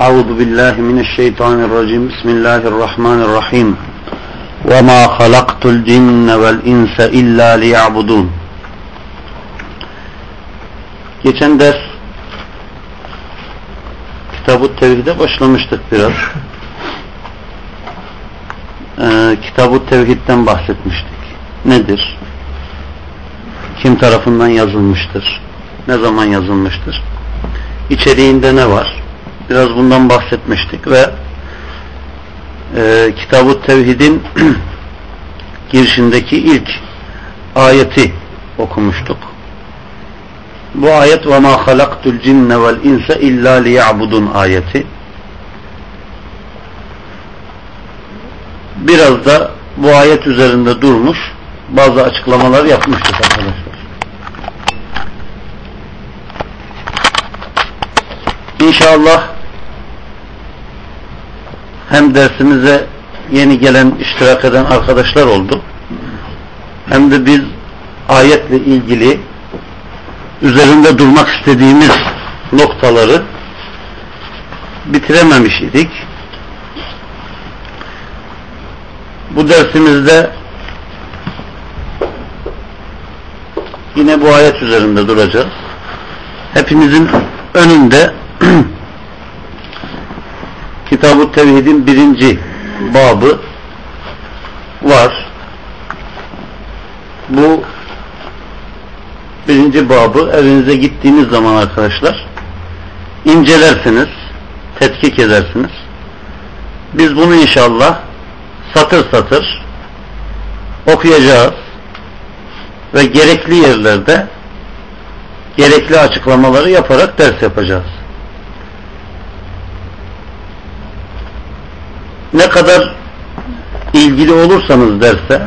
Euzu billahi mineşşeytanirracim. Bismillahirrahmanirrahim. Ve ma halaktul cinne vel insa illa liya'budun. Geçen ders Kitab-ı Tevhid'e başlamıştık biraz. Ee, Kitab-ı Tevhid'den bahsetmiştik. Nedir? Kim tarafından yazılmıştır? Ne zaman yazılmıştır? İçeriğinde ne var? Biraz bundan bahsetmiştik ve e, Kitab-ı Tevhid'in girişindeki ilk ayeti okumuştuk. Bu ayet ve ma halaktul cinne vel insa illa liya'budun ayeti. Biraz da bu ayet üzerinde durmuş, bazı açıklamalar yapmıştık arkadaşlar. İnşallah hem dersimize yeni gelen, iştirak eden arkadaşlar oldu. Hem de biz ayetle ilgili üzerinde durmak istediğimiz noktaları bitirememiş idik. Bu dersimizde yine bu ayet üzerinde duracağız. Hepimizin önünde Kitab-ı Tevhid'in birinci babı var. Bu birinci babı evinize gittiğiniz zaman arkadaşlar incelersiniz, tetkik edersiniz. Biz bunu inşallah satır satır okuyacağız ve gerekli yerlerde gerekli açıklamaları yaparak ders yapacağız. Ne kadar ilgili olursanız derse,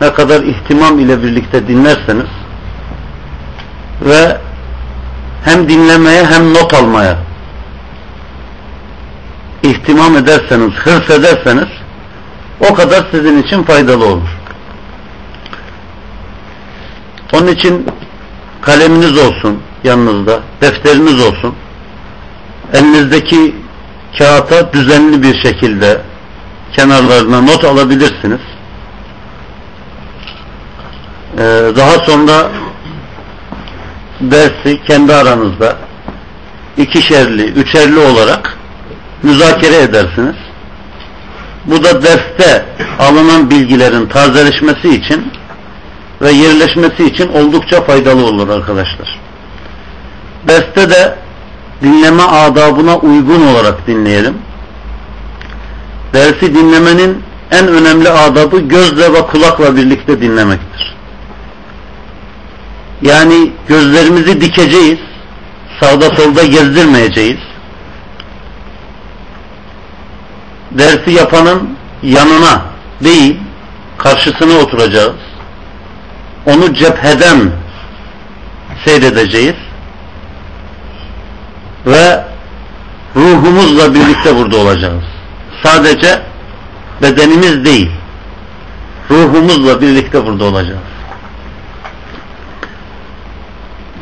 ne kadar ihtimam ile birlikte dinlerseniz ve hem dinlemeye hem not almaya ihtimam ederseniz, hırs ederseniz o kadar sizin için faydalı olur. Onun için kaleminiz olsun yanınızda, defteriniz olsun. Elinizdeki kağıta düzenli bir şekilde kenarlarına not alabilirsiniz. Ee, daha sonra dersi kendi aranızda ikişerli, üçerli olarak müzakere edersiniz. Bu da derste alınan bilgilerin tazeleşmesi için ve yerleşmesi için oldukça faydalı olur arkadaşlar. Derste de dinleme adabına uygun olarak dinleyelim. Dersi dinlemenin en önemli adabı gözle ve kulakla birlikte dinlemektir. Yani gözlerimizi dikeceğiz, sağda solda gezdirmeyeceğiz. Dersi yapanın yanına değil, karşısına oturacağız. Onu cepheden seyredeceğiz. Ve ruhumuzla birlikte burada olacağız Sadece bedenimiz değil, ruhumuzla birlikte burada olacağız.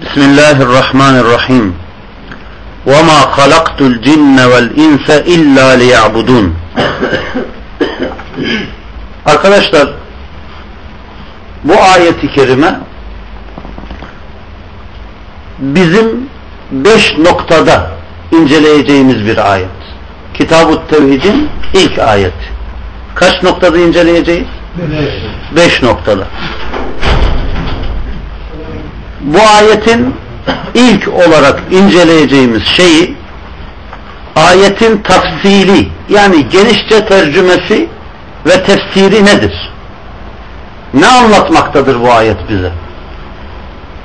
Bismillahirrahmanirrahim. وَمَا خَلَقْتُ الْجِنَّ وَالْاِنْسَ اِلَّا لِيَعْبُدُونَ Arkadaşlar bu ayeti kerime bizim beş noktada inceleyeceğimiz bir ayet. Kitab-ı Tevhid'in ilk ayeti. Kaç noktada inceleyeceğiz? Beş. Beş noktada. Bu ayetin ilk olarak inceleyeceğimiz şeyi ayetin tafsili yani genişçe tercümesi ve tefsiri nedir? Ne anlatmaktadır bu ayet bize?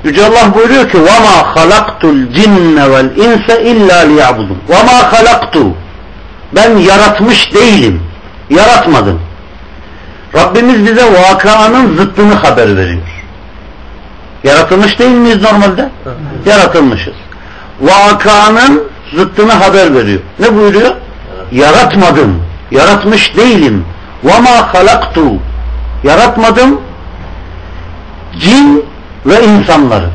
Yüce Allah buyuruyor ki وَمَا خَلَقْتُ الْجِنَّ وَالْاِنْسَ اِلَّا لِيَعْبُدُونَ وَمَا خَلَقْتُ Ben yaratmış değilim. Yaratmadım. Rabbimiz bize vakanın zıttını haber veriyor. Yaratılmış değil miyiz normalde? Evet. Yaratılmışız. Vakanın zıttını haber veriyor. Ne buyuruyor? Evet. Yaratmadım. Yaratmış değilim. وَمَا خَلَقْتُ Yaratmadım. Cin ve insanları.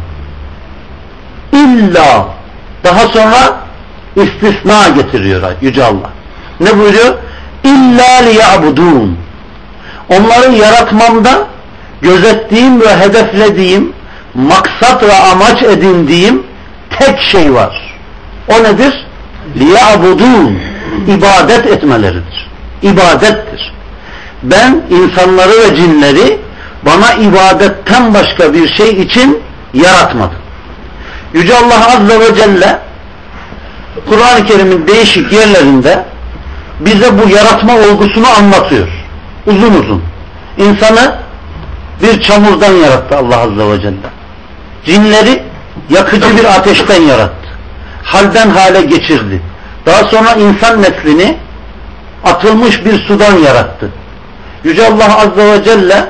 İlla daha sonra istisna getiriyor Yüce Allah. Ne buyuruyor? İlla liya'budun. Onları yaratmamda gözettiğim ve hedeflediğim, maksat ve amaç edindiğim tek şey var. O nedir? Liya'budun. İbadet etmeleridir. İbadettir. Ben insanları ve cinleri bana ibadetten başka bir şey için yaratmadım. Yüce Allah Azze ve Celle Kur'an-ı Kerim'in değişik yerlerinde bize bu yaratma olgusunu anlatıyor. Uzun uzun. İnsanı bir çamurdan yarattı Allah Azze ve Celle. Cinleri yakıcı bir ateşten yarattı. Halden hale geçirdi. Daha sonra insan neslini atılmış bir sudan yarattı. Yüce Allah Azze ve Celle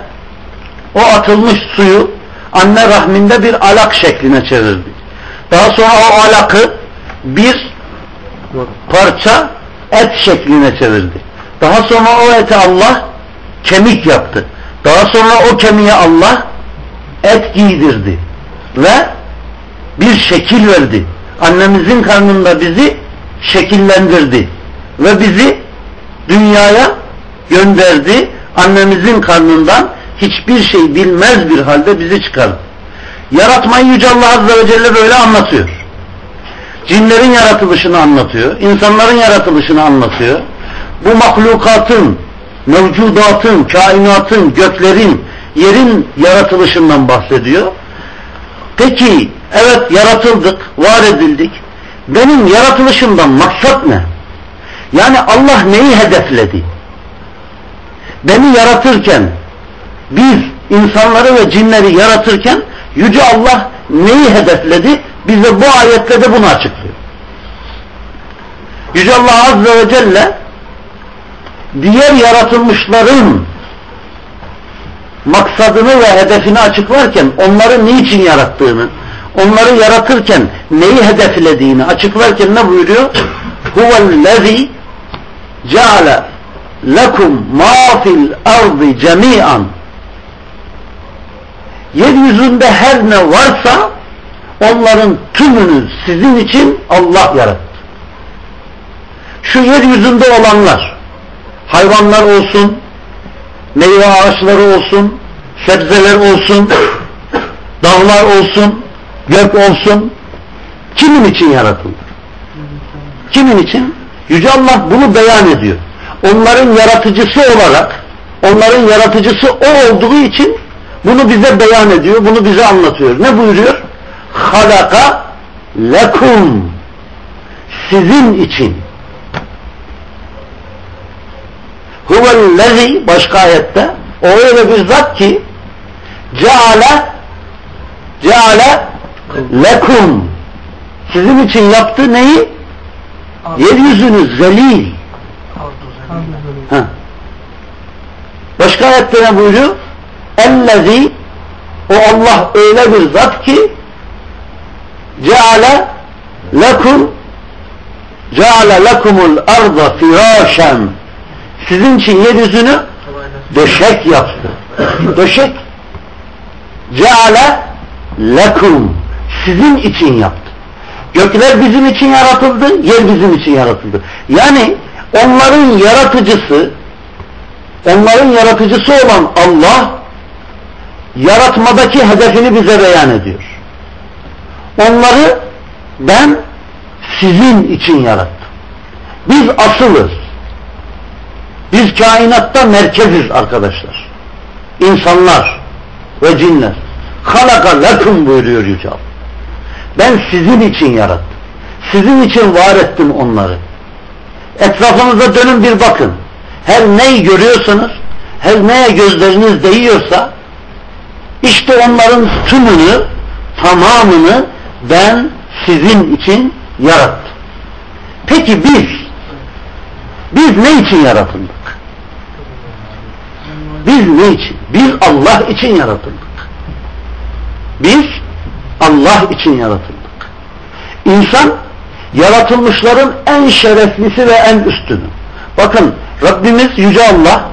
o atılmış suyu anne rahminde bir alak şekline çevirdi. Daha sonra o alakı bir parça et şekline çevirdi. Daha sonra o eti Allah kemik yaptı. Daha sonra o kemiğe Allah et giydirdi. Ve bir şekil verdi. Annemizin karnında bizi şekillendirdi. Ve bizi dünyaya gönderdi. Annemizin karnından hiçbir şey bilmez bir halde bizi çıkardı. Yaratmayı Yüce Allah Azze ve Celle böyle anlatıyor. Cinlerin yaratılışını anlatıyor. insanların yaratılışını anlatıyor. Bu mahlukatın, mevcudatın, kainatın, göklerin, yerin yaratılışından bahsediyor. Peki, evet yaratıldık, var edildik. Benim yaratılışımdan maksat ne? Yani Allah neyi hedefledi? Beni yaratırken biz insanları ve cinleri yaratırken Yüce Allah neyi hedefledi? Bize bu ayette de bunu açıklıyor. Yüce Allah Azze ve Celle diğer yaratılmışların maksadını ve hedefini açıklarken onları niçin yarattığını, onları yaratırken neyi hedeflediğini açıklarken ne buyuruyor? Huvellezî ceale lekum ma fil ardı cemi'an yeryüzünde her ne varsa onların tümünü sizin için Allah yarattı. Şu yeryüzünde olanlar hayvanlar olsun meyve ağaçları olsun sebzeler olsun dağlar olsun gök olsun kimin için yaratıldı? Kimin için? Yüce Allah bunu beyan ediyor. Onların yaratıcısı olarak onların yaratıcısı o olduğu için bunu bize beyan ediyor, bunu bize anlatıyor. Ne buyuruyor? Halaka lekum sizin için huvellezi başka ayette o öyle bir zat ki ceale ceale lekum sizin için yaptı neyi? Yeryüzünü zelil. Ha. Başka ayette ne buyuruyor? Ellezi o Allah öyle bir zat ki ceale lekum ceale lekumul arda firâşen sizin için yeryüzünü döşek yaptı. döşek ceale lekum sizin için yaptı. Gökler bizim için yaratıldı, yer bizim için yaratıldı. Yani onların yaratıcısı onların yaratıcısı olan Allah yaratmadaki hedefini bize beyan ediyor. Onları ben sizin için yarattım. Biz asılız. Biz kainatta merkeziz arkadaşlar. İnsanlar ve cinler. Halaka lekum buyuruyor Yüce Allah. Ben sizin için yarattım. Sizin için var ettim onları. Etrafınıza dönün bir bakın. Her neyi görüyorsanız, her neye gözleriniz değiyorsa işte onların tümünü tamamını ben sizin için yarattım. Peki biz biz ne için yaratıldık? Biz ne için? Biz Allah için yaratıldık. Biz Allah için yaratıldık. İnsan yaratılmışların en şereflisi ve en üstünü. Bakın Rabbimiz Yüce Allah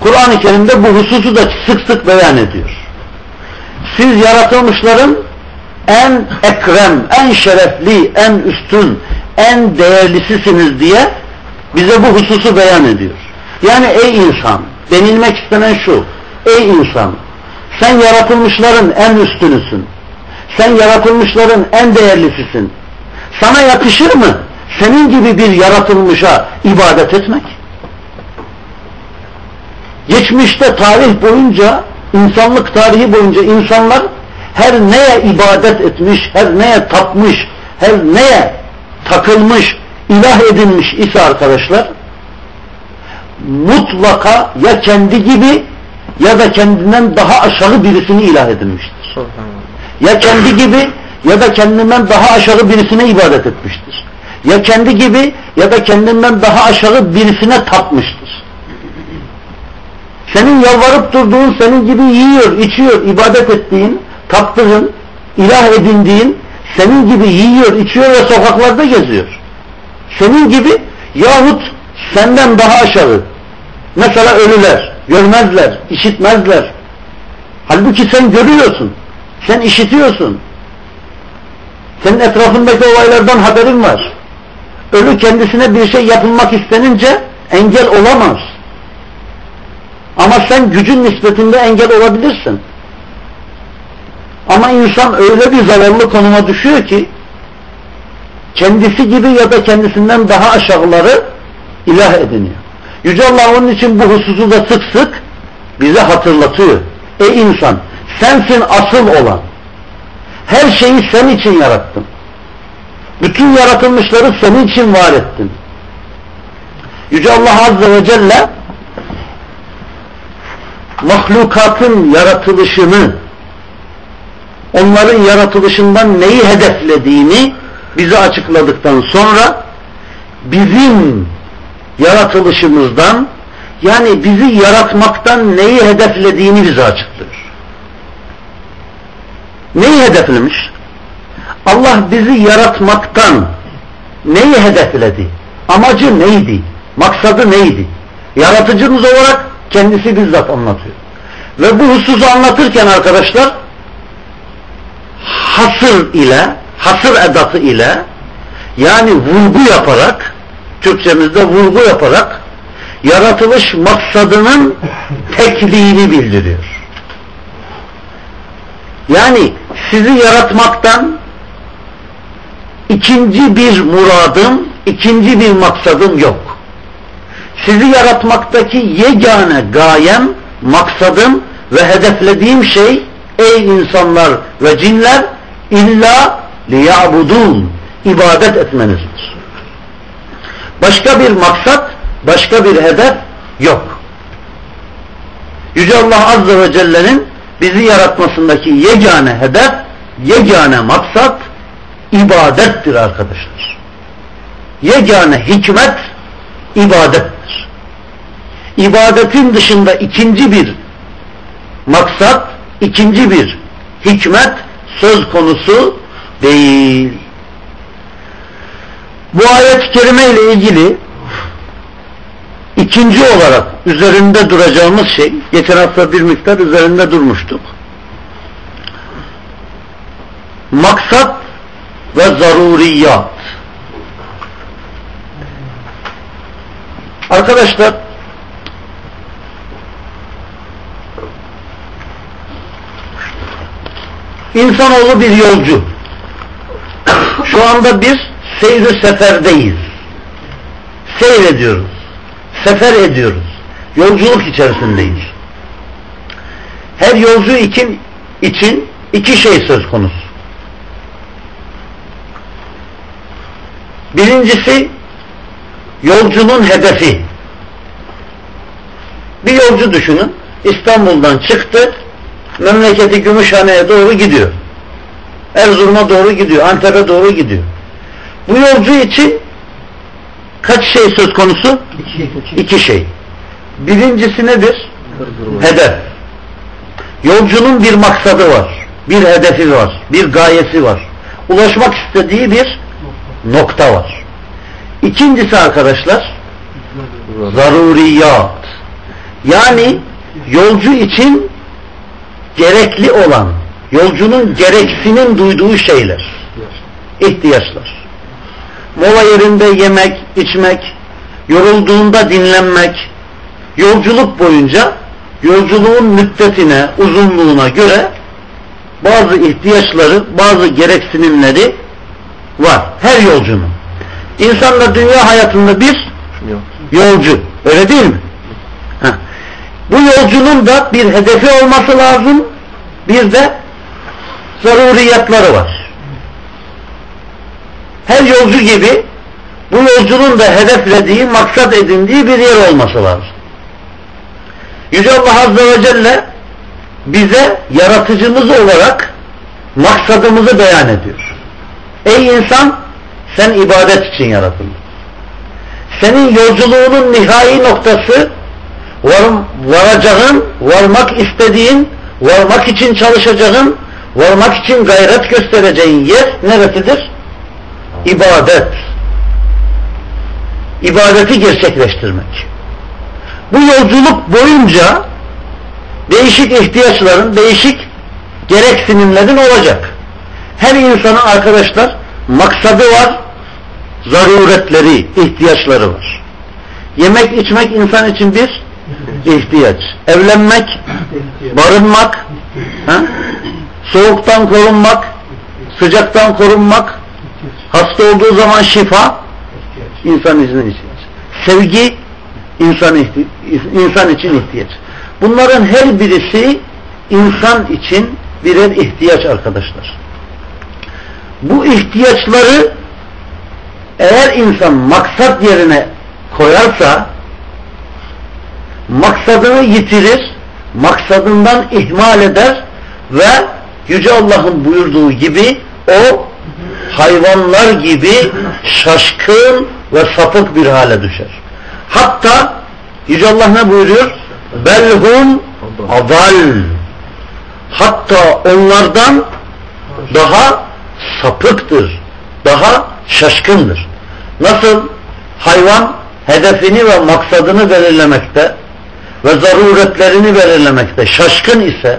Kur'an-ı Kerim'de bu hususu da sık sık beyan ediyor. Siz yaratılmışların en ekrem, en şerefli, en üstün, en değerlisisiniz diye bize bu hususu beyan ediyor. Yani ey insan, denilmek istenen şu, ey insan, sen yaratılmışların en üstünüsün. Sen yaratılmışların en değerlisisin. Sana yakışır mı? Senin gibi bir yaratılmışa ibadet etmek. Geçmişte tarih boyunca, insanlık tarihi boyunca insanlar her neye ibadet etmiş, her neye tapmış, her neye takılmış, ilah edinmiş ise arkadaşlar, mutlaka ya kendi gibi ya da kendinden daha aşağı birisini ilah edinmiştir. Ya kendi gibi ya da kendinden daha aşağı birisine ibadet etmiştir. Ya kendi gibi ya da kendinden daha aşağı birisine tapmıştır. Senin yalvarıp durduğun, senin gibi yiyor, içiyor, ibadet ettiğin, taptığın, ilah edindiğin, senin gibi yiyor, içiyor ve sokaklarda geziyor. Senin gibi yahut senden daha aşağı. Mesela ölüler, görmezler, işitmezler. Halbuki sen görüyorsun, sen işitiyorsun. Senin etrafındaki olaylardan haberin var. Ölü kendisine bir şey yapılmak istenince engel olamaz. Ama sen gücün nispetinde engel olabilirsin. Ama insan öyle bir zararlı konuma düşüyor ki kendisi gibi ya da kendisinden daha aşağıları ilah ediniyor. Yüce Allah onun için bu hususu da sık sık bize hatırlatıyor. Ey insan sensin asıl olan. Her şeyi sen için yarattım. Bütün yaratılmışları senin için var ettim. Yüce Allah Azze ve Celle mahlukatın yaratılışını onların yaratılışından neyi hedeflediğini bize açıkladıktan sonra bizim yaratılışımızdan yani bizi yaratmaktan neyi hedeflediğini bize açıklıyor. Neyi hedeflemiş? Allah bizi yaratmaktan neyi hedefledi? Amacı neydi? Maksadı neydi? Yaratıcımız olarak kendisi bizzat anlatıyor. Ve bu hususu anlatırken arkadaşlar hasır ile hasır edatı ile yani vurgu yaparak Türkçemizde vurgu yaparak yaratılış maksadının tekliğini bildiriyor. Yani sizi yaratmaktan ikinci bir muradım, ikinci bir maksadım yok. Sizi yaratmaktaki yegane gayem, maksadım ve hedeflediğim şey ey insanlar ve cinler illa liyabudun ibadet etmenizdir. Başka bir maksat, başka bir hedef yok. Yüce Allah Azze ve Celle'nin bizi yaratmasındaki yegane hedef, yegane maksat ibadettir arkadaşlar. Yegane hikmet ibadettir. İbadetin dışında ikinci bir maksat, ikinci bir hikmet söz konusu değil. Bu ayet-i kerime ile ilgili ikinci olarak üzerinde duracağımız şey, geçen hafta bir miktar üzerinde durmuştuk. Maksat ve zaruriyat. Arkadaşlar insanoğlu bir yolcu. Şu anda biz seyri seferdeyiz. Seyrediyoruz. Sefer ediyoruz. Yolculuk içerisindeyiz. Her yolcu için, için iki şey söz konusu. Birincisi yolcunun hedefi. Bir yolcu düşünün. İstanbul'dan çıktı. Memleketi Gümüşhane'ye doğru gidiyor. Erzurum'a doğru gidiyor, Antep'e doğru gidiyor. Bu yolcu için kaç şey söz konusu? İki şey. Birincisi nedir? Hedef. Yolcunun bir maksadı var. Bir hedefi var. Bir gayesi var. Ulaşmak istediği bir nokta var. İkincisi arkadaşlar zaruriyat. Yani yolcu için gerekli olan, yolcunun gereksinim duyduğu şeyler. ihtiyaçlar. Mola yerinde yemek, içmek, yorulduğunda dinlenmek, yolculuk boyunca yolculuğun müddetine, uzunluğuna göre bazı ihtiyaçları, bazı gereksinimleri var. Her yolcunun. İnsan da dünya hayatında bir yolcu. Öyle değil mi? Bu yolcunun da bir hedefi olması lazım. Bir de zaruriyatları var. Her yolcu gibi bu yolcunun da hedeflediği, maksat edindiği bir yer olması lazım. Yüce Allah Azze ve Celle bize yaratıcımız olarak maksadımızı beyan ediyor. Ey insan sen ibadet için yaratıldın. Senin yolculuğunun nihai noktası var, varacağın, varmak istediğin, varmak için çalışacağın, varmak için gayret göstereceğin yer neresidir? İbadet. İbadeti gerçekleştirmek. Bu yolculuk boyunca değişik ihtiyaçların, değişik gereksinimlerin olacak. Her insanın arkadaşlar maksadı var, zaruretleri, ihtiyaçları var. Yemek, içmek insan için bir ihtiyaç. Evlenmek, barınmak, ha? soğuktan korunmak, sıcaktan korunmak, hasta olduğu zaman şifa, insan için ihtiyaç. Sevgi, insan, ihti insan için ihtiyaç. Bunların her birisi insan için birer ihtiyaç arkadaşlar. Bu ihtiyaçları eğer insan maksat yerine koyarsa maksadını yitirir, maksadından ihmal eder ve Yüce Allah'ın buyurduğu gibi o hayvanlar gibi şaşkın ve sapık bir hale düşer. Hatta Yüce Allah ne buyuruyor? Belhum adal. Hatta onlardan daha sapıktır. Daha şaşkındır. Nasıl hayvan hedefini ve maksadını belirlemekte ve zaruretlerini belirlemekte şaşkın ise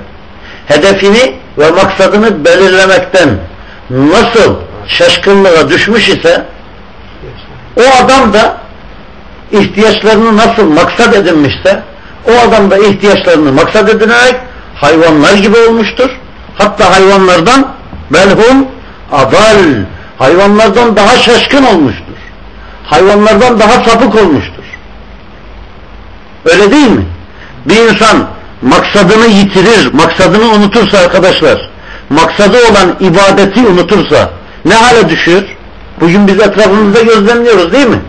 hedefini ve maksadını belirlemekten nasıl şaşkınlığa düşmüş ise o adam da ihtiyaçlarını nasıl maksat edinmişse o adam da ihtiyaçlarını maksat edinerek hayvanlar gibi olmuştur. Hatta hayvanlardan belhum adal hayvanlardan daha şaşkın olmuştur. Hayvanlardan daha sapık olmuştur. Öyle değil mi? Bir insan maksadını yitirir, maksadını unutursa arkadaşlar, maksadı olan ibadeti unutursa ne hale düşüyor? Bugün biz etrafımızda gözlemliyoruz değil mi?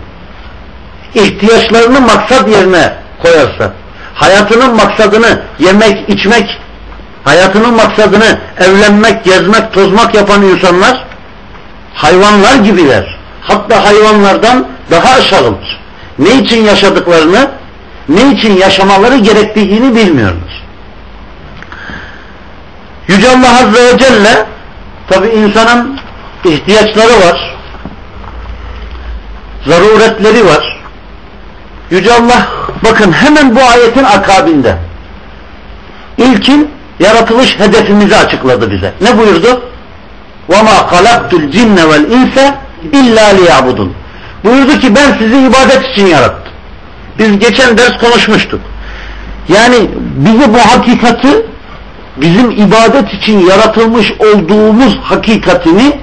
ihtiyaçlarını maksat yerine koyarsa, hayatının maksadını yemek, içmek, hayatının maksadını evlenmek, gezmek, tozmak yapan insanlar hayvanlar gibiler. Hatta hayvanlardan daha aşağıdır. Ne için yaşadıklarını, ne için yaşamaları gerektiğini bilmiyorlar. Yüce Allah Azze ve Celle tabi insanın ihtiyaçları var, zaruretleri var, Yüce Allah bakın hemen bu ayetin akabinde ilkin yaratılış hedefimizi açıkladı bize. Ne buyurdu? وَمَا خَلَقْتُ الْجِنَّ وَالْاِنْسَ اِلَّا لِيَعْبُدُونَ Buyurdu ki ben sizi ibadet için yarattım. Biz geçen ders konuşmuştuk. Yani bizi bu hakikati bizim ibadet için yaratılmış olduğumuz hakikatini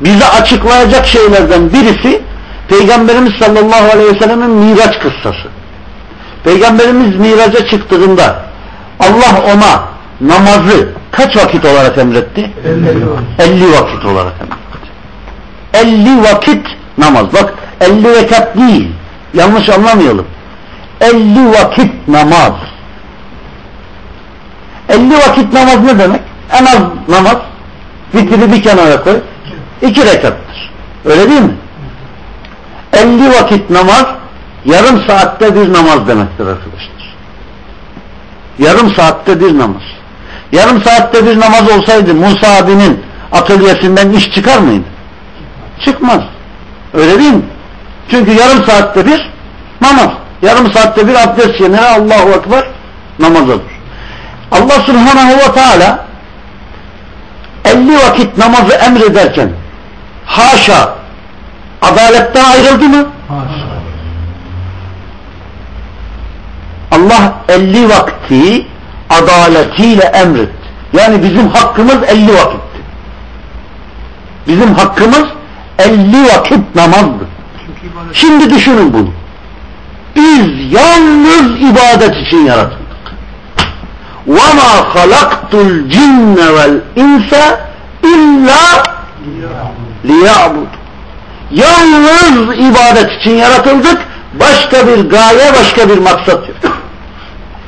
bize açıklayacak şeylerden birisi Peygamberimiz sallallahu aleyhi ve sellemin miraç kıssası. Peygamberimiz miraca çıktığında Allah ona namazı kaç vakit olarak emretti? 50 vakit olarak emretti. 50 vakit namaz. Bak 50 rekat değil. Yanlış anlamayalım. 50 vakit namaz. 50 vakit namaz ne demek? En az namaz Vitri bir kenara koy. İki rekattır. Öyle değil mi? 50 vakit namaz yarım saatte bir namaz demektir arkadaşlar. Yarım saatte bir namaz. Yarım saatte bir namaz olsaydı Musa abinin atölyesinden iş çıkar mıydı? Çıkmaz. Öyle değil mi? Çünkü yarım saatte bir namaz. Yarım saatte bir abdest yenere Allahu Ekber namaz olur. Allah Subhanahu ve Teala 50 vakit namazı emrederken haşa adaletten ayrıldı mı? Haşa. Allah 50 vakti adaletiyle emretti. Yani bizim hakkımız 50 vakitti. Bizim hakkımız 50 vakit namazdı. Şimdi düşünün bunu. Biz yalnız ibadet için yaratıldık. وَمَا خَلَقْتُ الْجِنَّ وَالْاِنْسَ اِلَّا لِيَعْبُدُ Yalnız ibadet için yaratıldık. Başka bir gaye, başka bir maksat yok.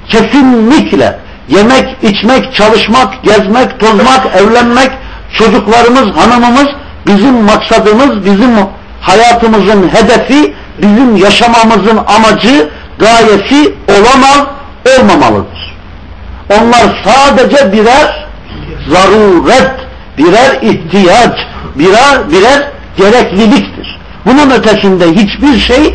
Kesinlikle yemek, içmek, çalışmak, gezmek, tozmak, evlenmek, çocuklarımız, hanımımız bizim maksadımız, bizim hayatımızın hedefi, bizim yaşamamızın amacı, gayesi olamaz, olmamalıdır. Onlar sadece birer zaruret, birer ihtiyaç, birer, birer gerekliliktir. Bunun ötesinde hiçbir şey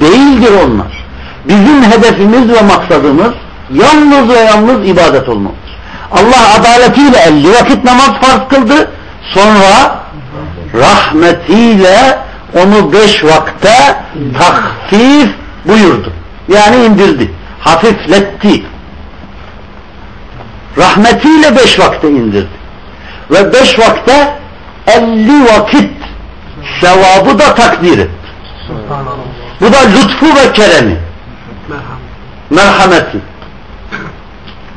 değildir onlar. Bizim hedefimiz ve maksadımız yalnız ve yalnız ibadet olmalıdır. Allah adaletiyle elli vakit namaz farz kıldı. Sonra rahmetiyle onu beş vakte tahfif buyurdu. Yani indirdi. Hafifletti. Rahmetiyle beş vakte indirdi. Ve beş vakte elli vakit sevabı da takdir etti. Bu da lütfu ve keremi. Merhameti.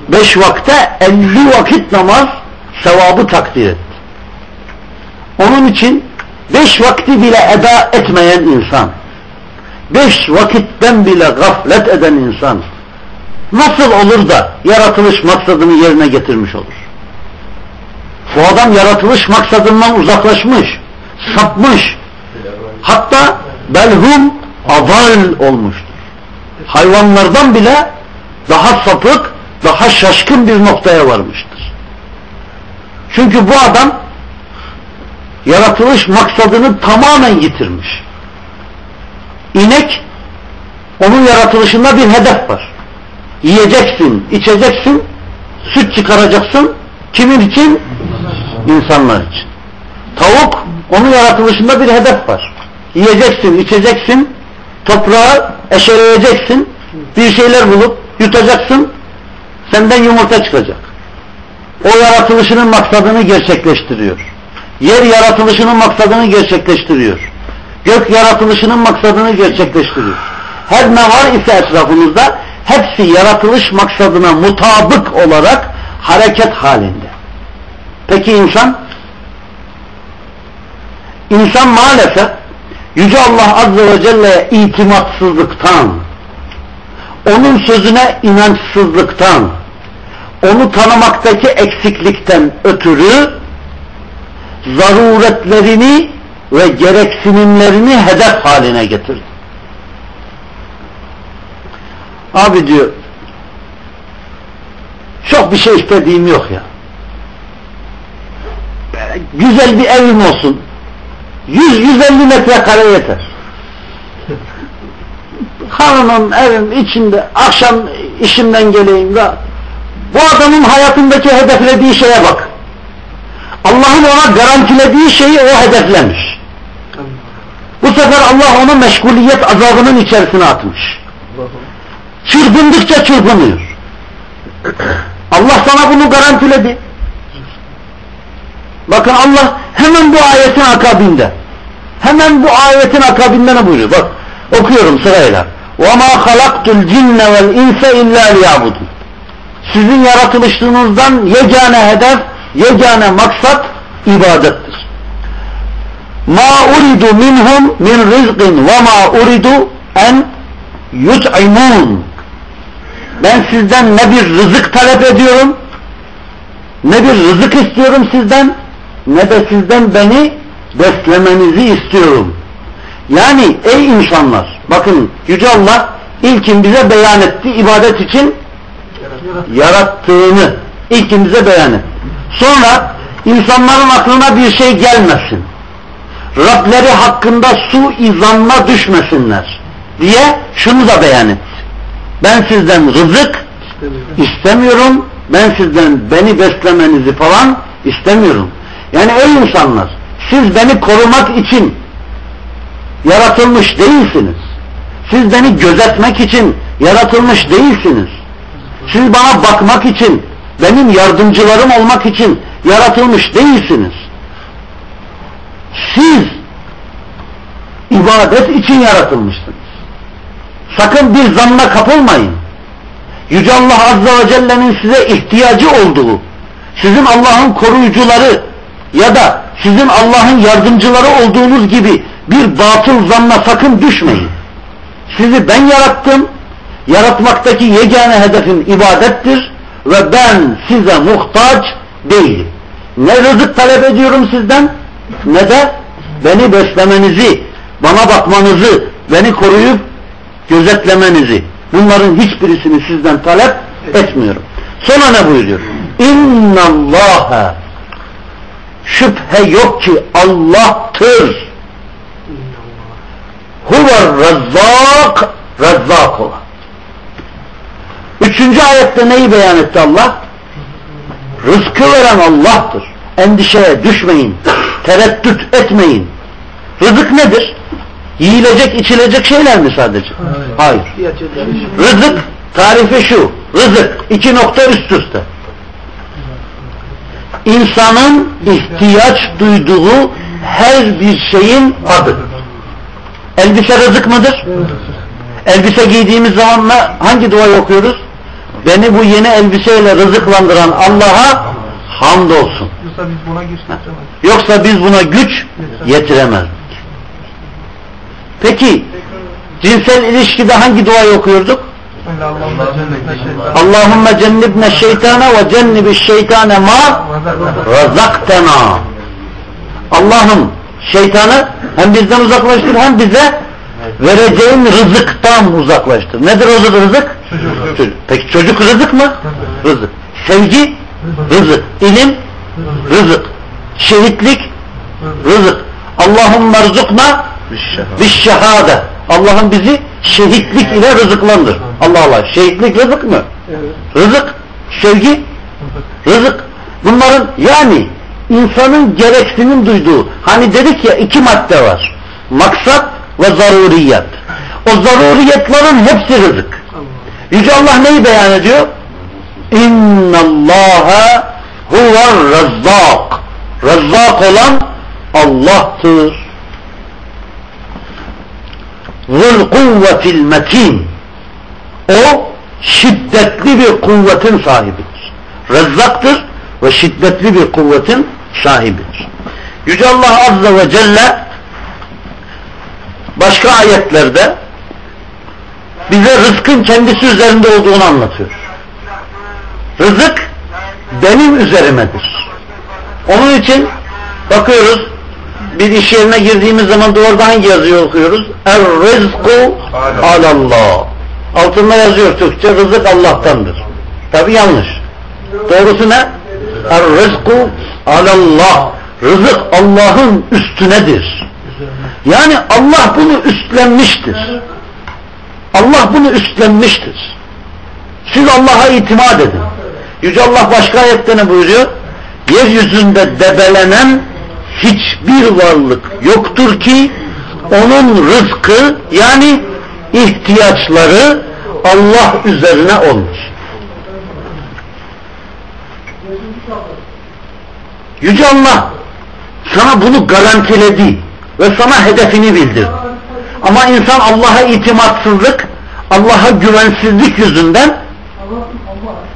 Beş vakte elli vakit namaz sevabı takdir etti. Onun için beş vakti bile eda etmeyen insan, beş vakitten bile gaflet eden insan, nasıl olur da yaratılış maksadını yerine getirmiş olur? Bu adam yaratılış maksadından uzaklaşmış, sapmış, hatta belhum aval olmuştur. Hayvanlardan bile daha sapık, daha şaşkın bir noktaya varmıştır. Çünkü bu adam yaratılış maksadını tamamen yitirmiş. İnek onun yaratılışında bir hedef var. Yiyeceksin, içeceksin, süt çıkaracaksın. Kimin için? İnsanlar için. Tavuk onun yaratılışında bir hedef var. Yiyeceksin, içeceksin, toprağı eşeleyeceksin, bir şeyler bulup yutacaksın, senden yumurta çıkacak. O yaratılışının maksadını gerçekleştiriyor. Yer yaratılışının maksadını gerçekleştiriyor. Gök yaratılışının maksadını gerçekleştiriyor. Her ne var ise etrafımızda hepsi yaratılış maksadına mutabık olarak hareket halinde. Peki insan? İnsan maalesef Yüce Allah Azze ve Celle'ye itimatsızlıktan, onun sözüne inançsızlıktan, onu tanımaktaki eksiklikten ötürü zaruretlerini ve gereksinimlerini hedef haline getirdi. Abi diyor çok bir şey istediğim yok ya. Güzel bir evim olsun. 100-150 metrekare yeter. Hanımın evim içinde akşam işimden geleyim da bu adamın hayatındaki hedeflediği şeye bak. Allah'ın ona garantilediği şeyi o hedeflemiş. Bu sefer Allah onu meşguliyet azabının içerisine atmış. Çırpındıkça çırpınıyor. Allah sana bunu garantiledi. Bakın Allah hemen bu ayetin akabinde hemen bu ayetin akabinde ne buyuruyor? Bak okuyorum sırayla. وَمَا خَلَقْتُ الْجِنَّ وَالْاِنْسَ اِلَّا لِيَعْبُدُونَ Sizin yaratılışınızdan yegane hedef, yegane maksat ibadettir. Ma uridu minhum min rızkın ve ma uridu en yut'imun. Ben sizden ne bir rızık talep ediyorum, ne bir rızık istiyorum sizden, ne de sizden beni beslemenizi istiyorum. Yani ey insanlar, bakın Yüce Allah ilkin bize beyan etti ibadet için yarattığını ilkin bize beyan etti. Sonra insanların aklına bir şey gelmesin. Rableri hakkında su izanla düşmesinler diye şunu da beyan etti. Ben sizden rızık istemiyorum. Ben sizden beni beslemenizi falan istemiyorum. Yani ey insanlar siz beni korumak için yaratılmış değilsiniz. Siz beni gözetmek için yaratılmış değilsiniz. Siz bana bakmak için, benim yardımcılarım olmak için yaratılmış değilsiniz. Siz ibadet için yaratılmışsınız. Sakın bir zanna kapılmayın. Yüce Allah Azze ve Celle'nin size ihtiyacı olduğu, sizin Allah'ın koruyucuları ya da sizin Allah'ın yardımcıları olduğunuz gibi bir batıl zanna sakın düşmeyin. Sizi ben yarattım, yaratmaktaki yegane hedefim ibadettir ve ben size muhtaç değilim. Ne rızık talep ediyorum sizden ne de beni beslemenizi, bana bakmanızı, beni koruyup gözetlemenizi. Bunların hiçbirisini sizden talep etmiyorum. Sonra ne buyuruyor? İnna Allaha şüphe yok ki Allah'tır. Huver rezzak rezzak olan. Üçüncü ayette neyi beyan etti Allah? Rızkı veren Allah'tır. Endişeye düşmeyin. Tereddüt etmeyin. Rızık nedir? Yiyilecek, içilecek şeyler mi sadece? Hayır. Rızık tarifi şu. Rızık iki nokta üst üste. İnsanın ihtiyaç duyduğu her bir şeyin adı. Elbise rızık mıdır? Elbise giydiğimiz zaman hangi duayı okuyoruz? Beni bu yeni elbiseyle rızıklandıran Allah'a hamdolsun. Yoksa biz buna güç Yoksa biz buna güç yetiremezdik. Peki cinsel ilişkide hangi duayı okuyorduk? Allahümme cennibne şeytana ve cennibi şeytane ma razaktena. Allah'ım şeytanı hem bizden uzaklaştır hem bize vereceğin rızıktan uzaklaştır. Nedir o rızık? Çocuk. Peki çocuk rızık mı? Rızık. Sevgi? Rızık. İlim? Rızık. Şehitlik? Rızık. Allahümme rızıkna biz şehade. Allah'ım bizi şehitlik ile rızıklandır. Allah Allah. Şehitlik rızık mı? Rızık, sevgi, rızık. Bunların yani insanın gereksinim duyduğu hani dedik ya iki madde var. Maksat ve zaruriyet. O zaruriyetlerin hepsi rızık. Yüce Allah neyi beyan ediyor? İnna Allaha huver razzak. Razzak olan Allah'tır. Zul kuvvetil metin. O şiddetli bir kuvvetin sahibidir. Rezzaktır ve şiddetli bir kuvvetin sahibidir. Yüce Allah Azze ve Celle başka ayetlerde bize rızkın kendisi üzerinde olduğunu anlatıyor. Rızık benim üzerimedir. Onun için bakıyoruz bir iş yerine girdiğimiz zaman duvarda hangi yazıyı okuyoruz? Er rizku alallah. Altında yazıyor Türkçe rızık Allah'tandır. Tabi yanlış. Doğrusu ne? Er rizku alallah. Rızık Allah'ın üstünedir. Yani Allah bunu üstlenmiştir. Allah bunu üstlenmiştir. Siz Allah'a itimat edin. Yüce Allah başka ayette ne buyuruyor? Yeryüzünde debelenen hiçbir varlık yoktur ki onun rızkı yani ihtiyaçları Allah üzerine olmuş. Yüce Allah sana bunu garantiledi ve sana hedefini bildirdi. Ama insan Allah'a itimatsızlık, Allah'a güvensizlik yüzünden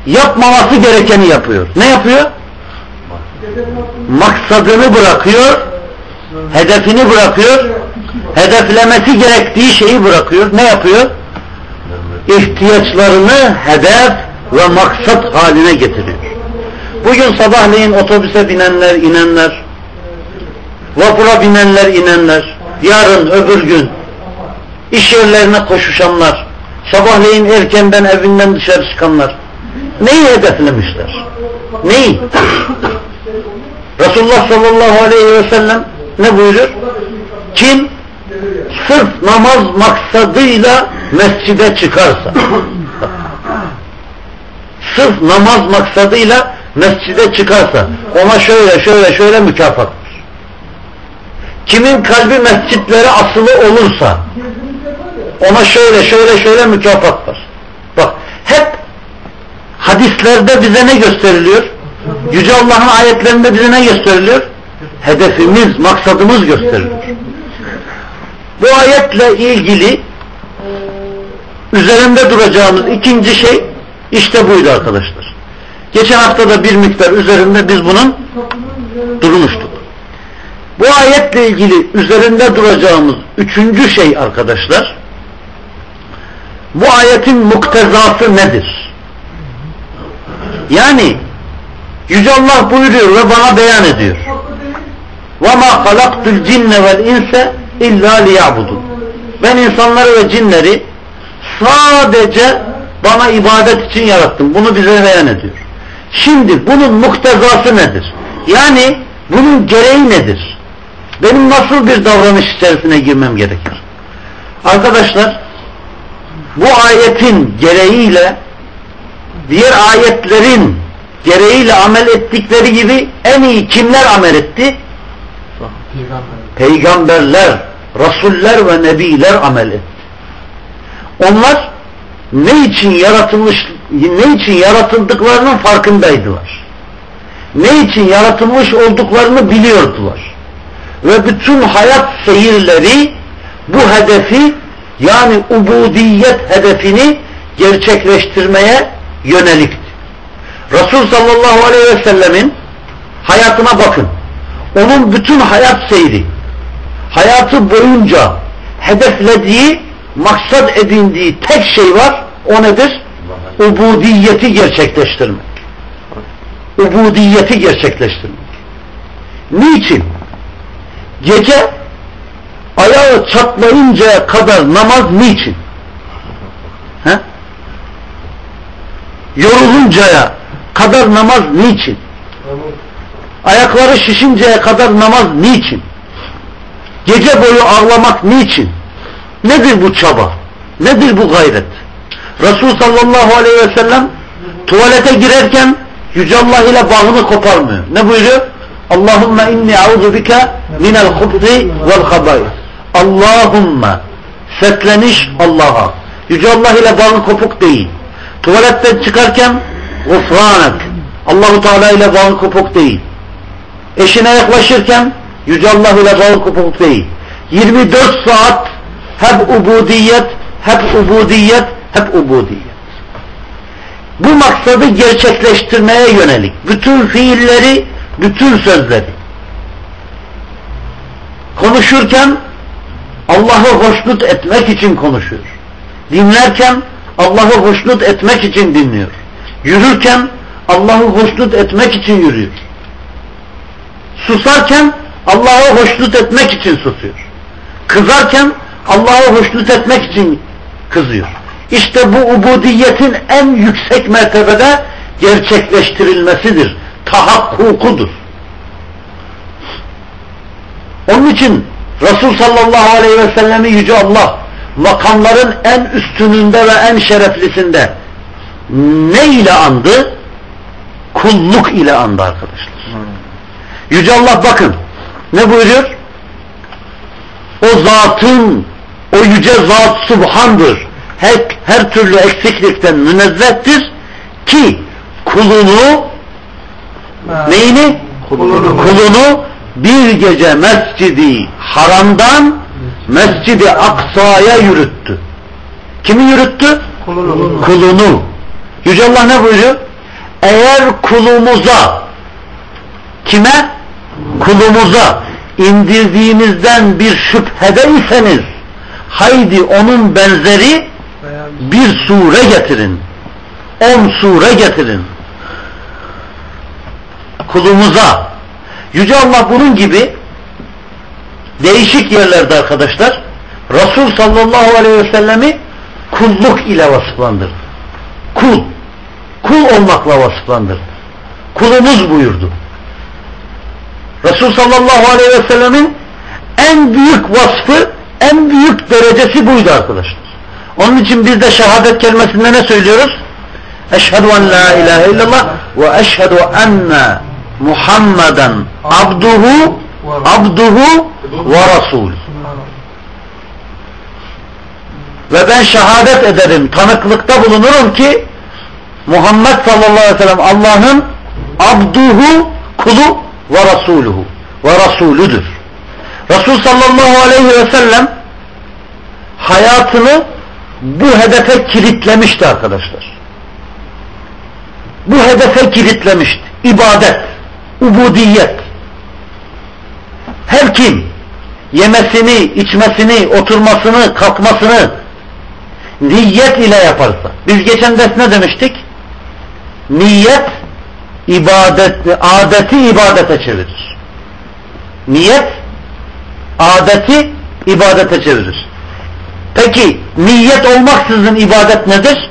yapmaması gerekeni yapıyor. Ne yapıyor? Maksadını bırakıyor, hedefini bırakıyor, hedeflemesi gerektiği şeyi bırakıyor. Ne yapıyor? İhtiyaçlarını hedef ve maksat haline getiriyor. Bugün sabahleyin otobüse binenler, inenler, vapura binenler inenler, yarın öbür gün iş yerlerine koşuşanlar, sabahleyin erkenden evinden dışarı çıkanlar neyi hedeflemişler? Neyi? Resulullah sallallahu aleyhi ve sellem ne buyuruyor? Kim sırf namaz maksadıyla mescide çıkarsa sırf namaz maksadıyla mescide çıkarsa ona şöyle şöyle şöyle mükafat. Kimin kalbi mescitlere asılı olursa ona şöyle şöyle şöyle mükafat var. Bak hep hadislerde bize ne gösteriliyor? Yüce Allah'ın ayetlerinde bize ne gösteriliyor? Hedefimiz, maksadımız gösteriliyor. Bu ayetle ilgili üzerinde duracağımız ikinci şey işte buydu arkadaşlar. Geçen hafta da bir miktar üzerinde biz bunun durmuştuk. Bu ayetle ilgili üzerinde duracağımız üçüncü şey arkadaşlar bu ayetin muktezası nedir? Yani Yüce Allah buyuruyor ve bana beyan ediyor. وَمَا خَلَقْتُ الْجِنَّ وَالْاِنْسَ اِلَّا لِيَعْبُدُونَ Ben insanları ve cinleri sadece bana ibadet için yarattım. Bunu bize beyan ediyor. Şimdi bunun muktezası nedir? Yani bunun gereği nedir? Benim nasıl bir davranış içerisine girmem gerekir? Arkadaşlar bu ayetin gereğiyle diğer ayetlerin gereğiyle amel ettikleri gibi en iyi kimler amel etti? Peygamberler, Rasuller ve Nebiler amel etti. Onlar ne için yaratılmış, ne için yaratıldıklarının farkındaydılar. Ne için yaratılmış olduklarını biliyordular. Ve bütün hayat seyirleri bu hedefi yani ubudiyet hedefini gerçekleştirmeye yönelikti. Resul sallallahu aleyhi ve sellemin hayatına bakın. Onun bütün hayat seyri, hayatı boyunca hedeflediği, maksat edindiği tek şey var. O nedir? Ubudiyeti gerçekleştirmek. Ubudiyeti gerçekleştirmek. Niçin? Gece ayağı çatlayıncaya kadar namaz niçin? He? Yoruluncaya kadar namaz niçin? Ayakları şişinceye kadar namaz niçin? Gece boyu ağlamak niçin? Nedir bu çaba? Nedir bu gayret? Resul sallallahu aleyhi ve sellem tuvalete girerken Yüce Allah ile bağını koparmıyor. Ne buyuruyor? Allahümme inni auzu bike minel hubzi vel habayis. Allahümme sesleniş Allah'a. Yüce Allah ile bağın kopuk değil. Tuvaletten çıkarken gufranak. Allahu Teala ile bağın kopuk değil. Eşine yaklaşırken Yüce Allah ile bağın kopuk değil. 24 saat hep ubudiyet, hep ubudiyet, hep ubudiyet. Bu maksadı gerçekleştirmeye yönelik bütün fiilleri, bütün sözleri konuşurken Allah'ı hoşnut etmek için konuşuyor. Dinlerken Allah'ı hoşnut etmek için dinliyor. Yürürken Allah'ı hoşnut etmek için yürüyor. Susarken Allah'ı hoşnut etmek için susuyor. Kızarken Allah'ı hoşnut etmek için kızıyor. İşte bu ubudiyetin en yüksek mertebede gerçekleştirilmesidir. Tahakkukudur. Onun için Resul sallallahu aleyhi ve sellemi Yüce Allah makamların en üstününde ve en şereflisinde ne ile andı? Kulluk ile andı arkadaşlar. Yüce Allah bakın ne buyuruyor? O zatın o yüce zat subhandır. Her, her türlü eksiklikten münezzehtir ki kulunu neyini? Kulunu, kulunu bir gece mescidi haramdan mescidi aksaya yürüttü. Kimi yürüttü? Kulunu. kulunu. Yüce Allah ne buyuruyor? Eğer kulumuza kime? Kulumuza indirdiğimizden bir şüphede iseniz haydi onun benzeri bir sure getirin. On sure getirin. Kulumuza Yüce Allah bunun gibi değişik yerlerde arkadaşlar Resul sallallahu aleyhi ve sellemi kulluk ile vasıflandırdı. Kul. Kul olmakla vasıflandırdı. Kulumuz buyurdu. Resul sallallahu aleyhi ve sellemin en büyük vasfı, en büyük derecesi buydu arkadaşlar. Onun için biz de şehadet kelimesinde ne söylüyoruz? Eşhedü en la ilahe illallah ve eşhedü enne Muhammeden abduhu abduhu ve rasul. Ve ben şehadet ederim, tanıklıkta bulunurum ki Muhammed sallallahu aleyhi ve sellem Allah'ın abduhu kulu ve rasuluhu ve rasulüdür. Resul sallallahu aleyhi ve sellem hayatını bu hedefe kilitlemişti arkadaşlar. Bu hedefe kilitlemişti. İbadet, ubudiyet. Her kim yemesini, içmesini, oturmasını, kalkmasını niyet ile yaparsa. Biz geçen ders ne demiştik? Niyet ibadet, adeti ibadete çevirir. Niyet adeti ibadete çevirir. Peki niyet olmaksızın ibadet nedir?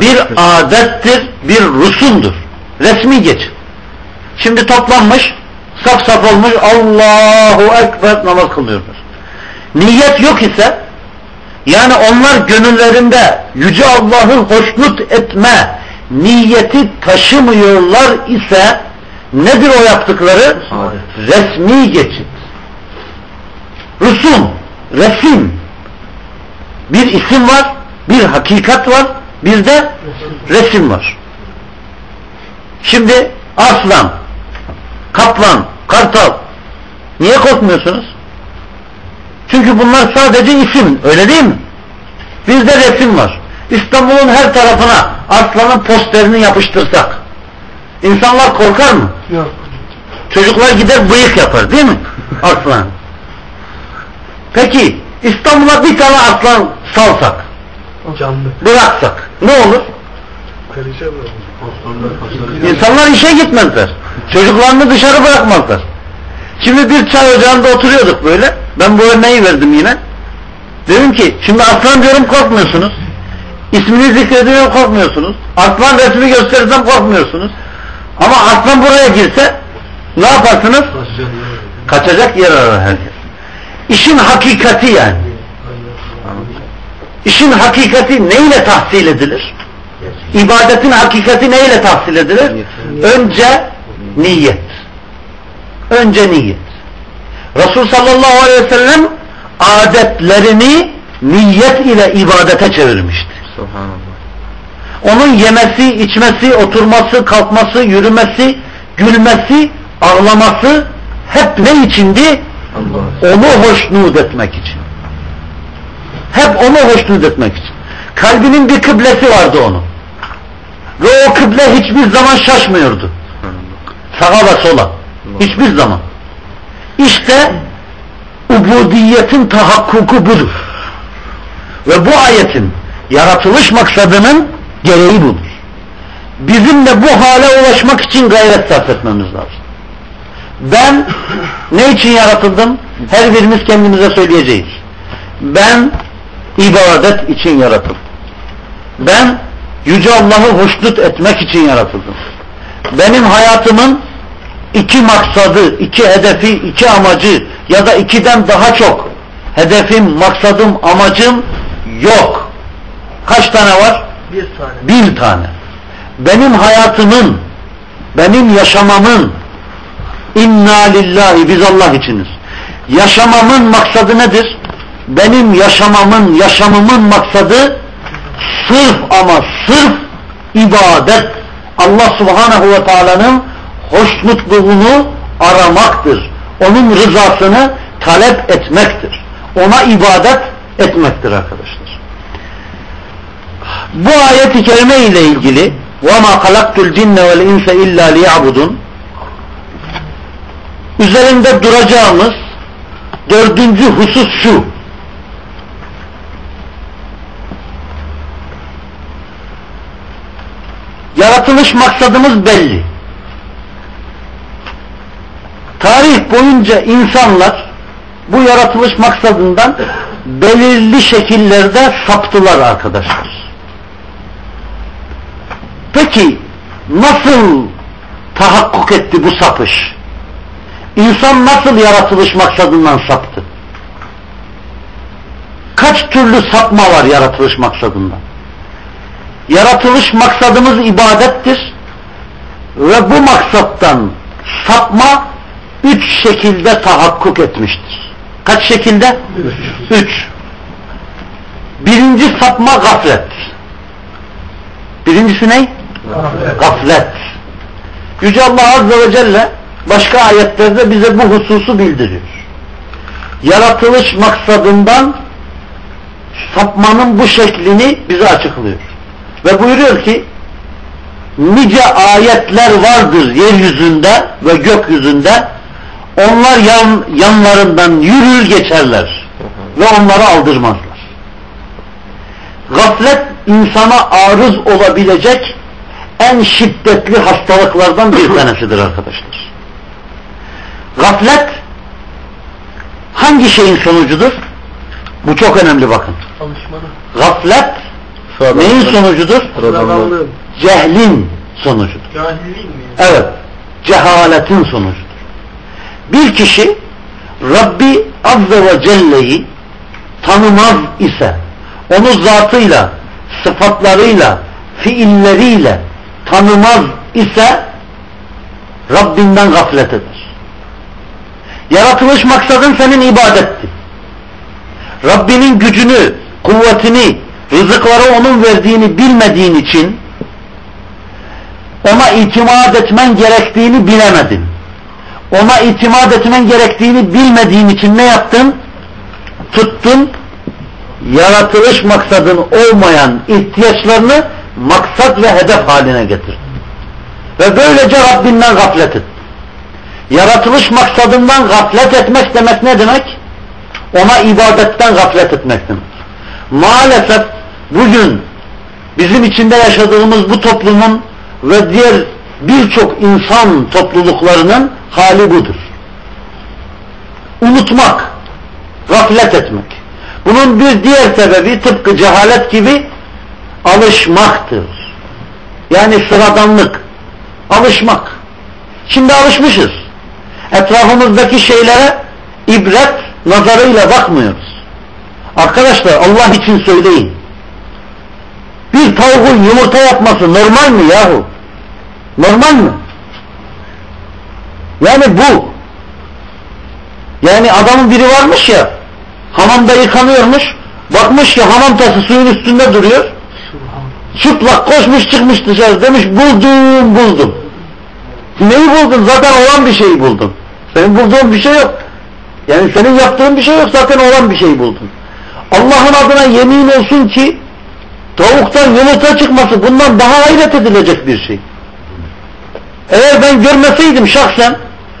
Bir adettir, bir rusumdur. Resmi geç. Şimdi toplanmış, saf saf olmuş, Allahu Ekber namaz kılıyorlar. Niyet yok ise, yani onlar gönüllerinde Yüce Allah'ı hoşnut etme niyeti taşımıyorlar ise, nedir o yaptıkları? Resmi geçit. Rusum, resim. Bir isim var, bir hakikat var, bir de resim var. Şimdi aslan, kaplan, kartal niye korkmuyorsunuz? Çünkü bunlar sadece isim, öyle değil mi? Bizde resim var. İstanbul'un her tarafına aslanın posterini yapıştırsak insanlar korkar mı? Yok. Çocuklar gider bıyık yapar değil mi? Aslan. Peki İstanbul'a bir tane aslan salsak, Canlı. bıraksak ne olur? Perişan. İnsanlar işe gitmezler. Çocuklarını dışarı bırakmazlar. Şimdi bir çay ocağında oturuyorduk böyle. Ben bu örneği verdim yine. Dedim ki şimdi aslan diyorum korkmuyorsunuz. İsmini zikrediyorum korkmuyorsunuz. Aslan resmi gösterirsem korkmuyorsunuz. Ama aslan buraya girse ne yaparsınız? Kaçacak yer arar herkes. İşin hakikati yani. İşin hakikati neyle tahsil edilir? İbadetin hakikati neyle tahsil edilir? Önce niyet. Önce niyet. Resul sallallahu aleyhi ve sellem adetlerini niyet ile ibadete çevirmişti. Onun yemesi, içmesi, oturması, kalkması, yürümesi, gülmesi, ağlaması hep ne içindi? Onu hoşnut etmek için. Hep onu hoşnut etmek için. Kalbinin bir kıblesi vardı onun. Ve o kıble hiçbir zaman şaşmıyordu. Sağa ve sola. Hiçbir zaman. İşte ubudiyetin tahakkuku budur. Ve bu ayetin yaratılış maksadının gereği budur. Bizim de bu hale ulaşmak için gayret sarf etmemiz lazım. Ben ne için yaratıldım? Her birimiz kendimize söyleyeceğiz. Ben ibadet için yaratıldım. Ben Yüce Allah'ı hoşnut etmek için yaratıldım. Benim hayatımın iki maksadı, iki hedefi, iki amacı ya da ikiden daha çok hedefim, maksadım, amacım yok. Kaç tane var? Bir tane. Bir tane. Benim hayatımın, benim yaşamamın inna lillahi biz Allah içiniz. Yaşamamın maksadı nedir? Benim yaşamamın, yaşamımın maksadı sırf ama sırf ibadet. Allah subhanahu ve teala'nın hoşnutluğunu aramaktır. Onun rızasını talep etmektir. Ona ibadet etmektir arkadaşlar. Bu ayet-i kerime ile ilgili وَمَا خَلَقْتُ الْجِنَّ وَالْاِنْسَ اِلَّا لِيَعْبُدُونَ Üzerinde duracağımız dördüncü husus şu. Yaratılış maksadımız belli. Tarih boyunca insanlar bu yaratılış maksadından belirli şekillerde saptılar arkadaşlar. Peki nasıl tahakkuk etti bu sapış? İnsan nasıl yaratılış maksadından saptı? Kaç türlü sapma var yaratılış maksadından? Yaratılış maksadımız ibadettir ve bu maksattan sapma üç şekilde tahakkuk etmiştir. Kaç şekilde? Üç. üç. Birinci sapma gaflet. Birincisi ne? Gaflet. gaflet. Yüce Allah Azze ve Celle başka ayetlerde bize bu hususu bildiriyor. Yaratılış maksadından sapmanın bu şeklini bize açıklıyor. Ve buyuruyor ki nice ayetler vardır yeryüzünde ve gökyüzünde onlar yan, yanlarından yürür geçerler ve onları aldırmazlar. Gaflet insana arız olabilecek en şiddetli hastalıklardan bir tanesidir arkadaşlar. Gaflet hangi şeyin sonucudur? Bu çok önemli bakın. Alışmanın. Gaflet neyin sonucudur? Cehlin sonucudur. Evet. Cehaletin sonucudur. Bir kişi Rabbi Azze ve Celle'yi tanımaz ise onu zatıyla, sıfatlarıyla, fiilleriyle tanımaz ise Rabbinden gaflet eder. Yaratılış maksadın senin ibadetti. Rabbinin gücünü, kuvvetini, rızıkları onun verdiğini bilmediğin için ona itimat etmen gerektiğini bilemedin. Ona itimat etmen gerektiğini bilmediğin için ne yaptın? Tuttun, yaratılış maksadın olmayan ihtiyaçlarını maksat ve hedef haline getirdin. Ve böylece Rabbinden gaflet et. Yaratılış maksadından gaflet etmek demek ne demek? Ona ibadetten gaflet etmek demek. Maalesef bugün bizim içinde yaşadığımız bu toplumun ve diğer birçok insan topluluklarının hali budur. Unutmak, gaflet etmek. Bunun bir diğer sebebi tıpkı cehalet gibi alışmaktır. Yani sıradanlık, alışmak. Şimdi alışmışız. Etrafımızdaki şeylere ibret nazarıyla bakmıyoruz. Arkadaşlar Allah için söyleyin. Bir tavuğun yumurta yapması normal mi yahu? Normal mi? Yani bu. Yani adamın biri varmış ya hamamda yıkanıyormuş bakmış ki hamam tası suyun üstünde duruyor çıplak koşmuş çıkmış dışarı demiş buldum buldum. Neyi buldun? Zaten olan bir şeyi buldun. Senin bulduğun bir şey yok. Yani senin yaptığın bir şey yok zaten olan bir şey buldun. Allah'ın adına yemin olsun ki tavuktan yumurta çıkması bundan daha hayret edilecek bir şey. Eğer ben görmeseydim şahsen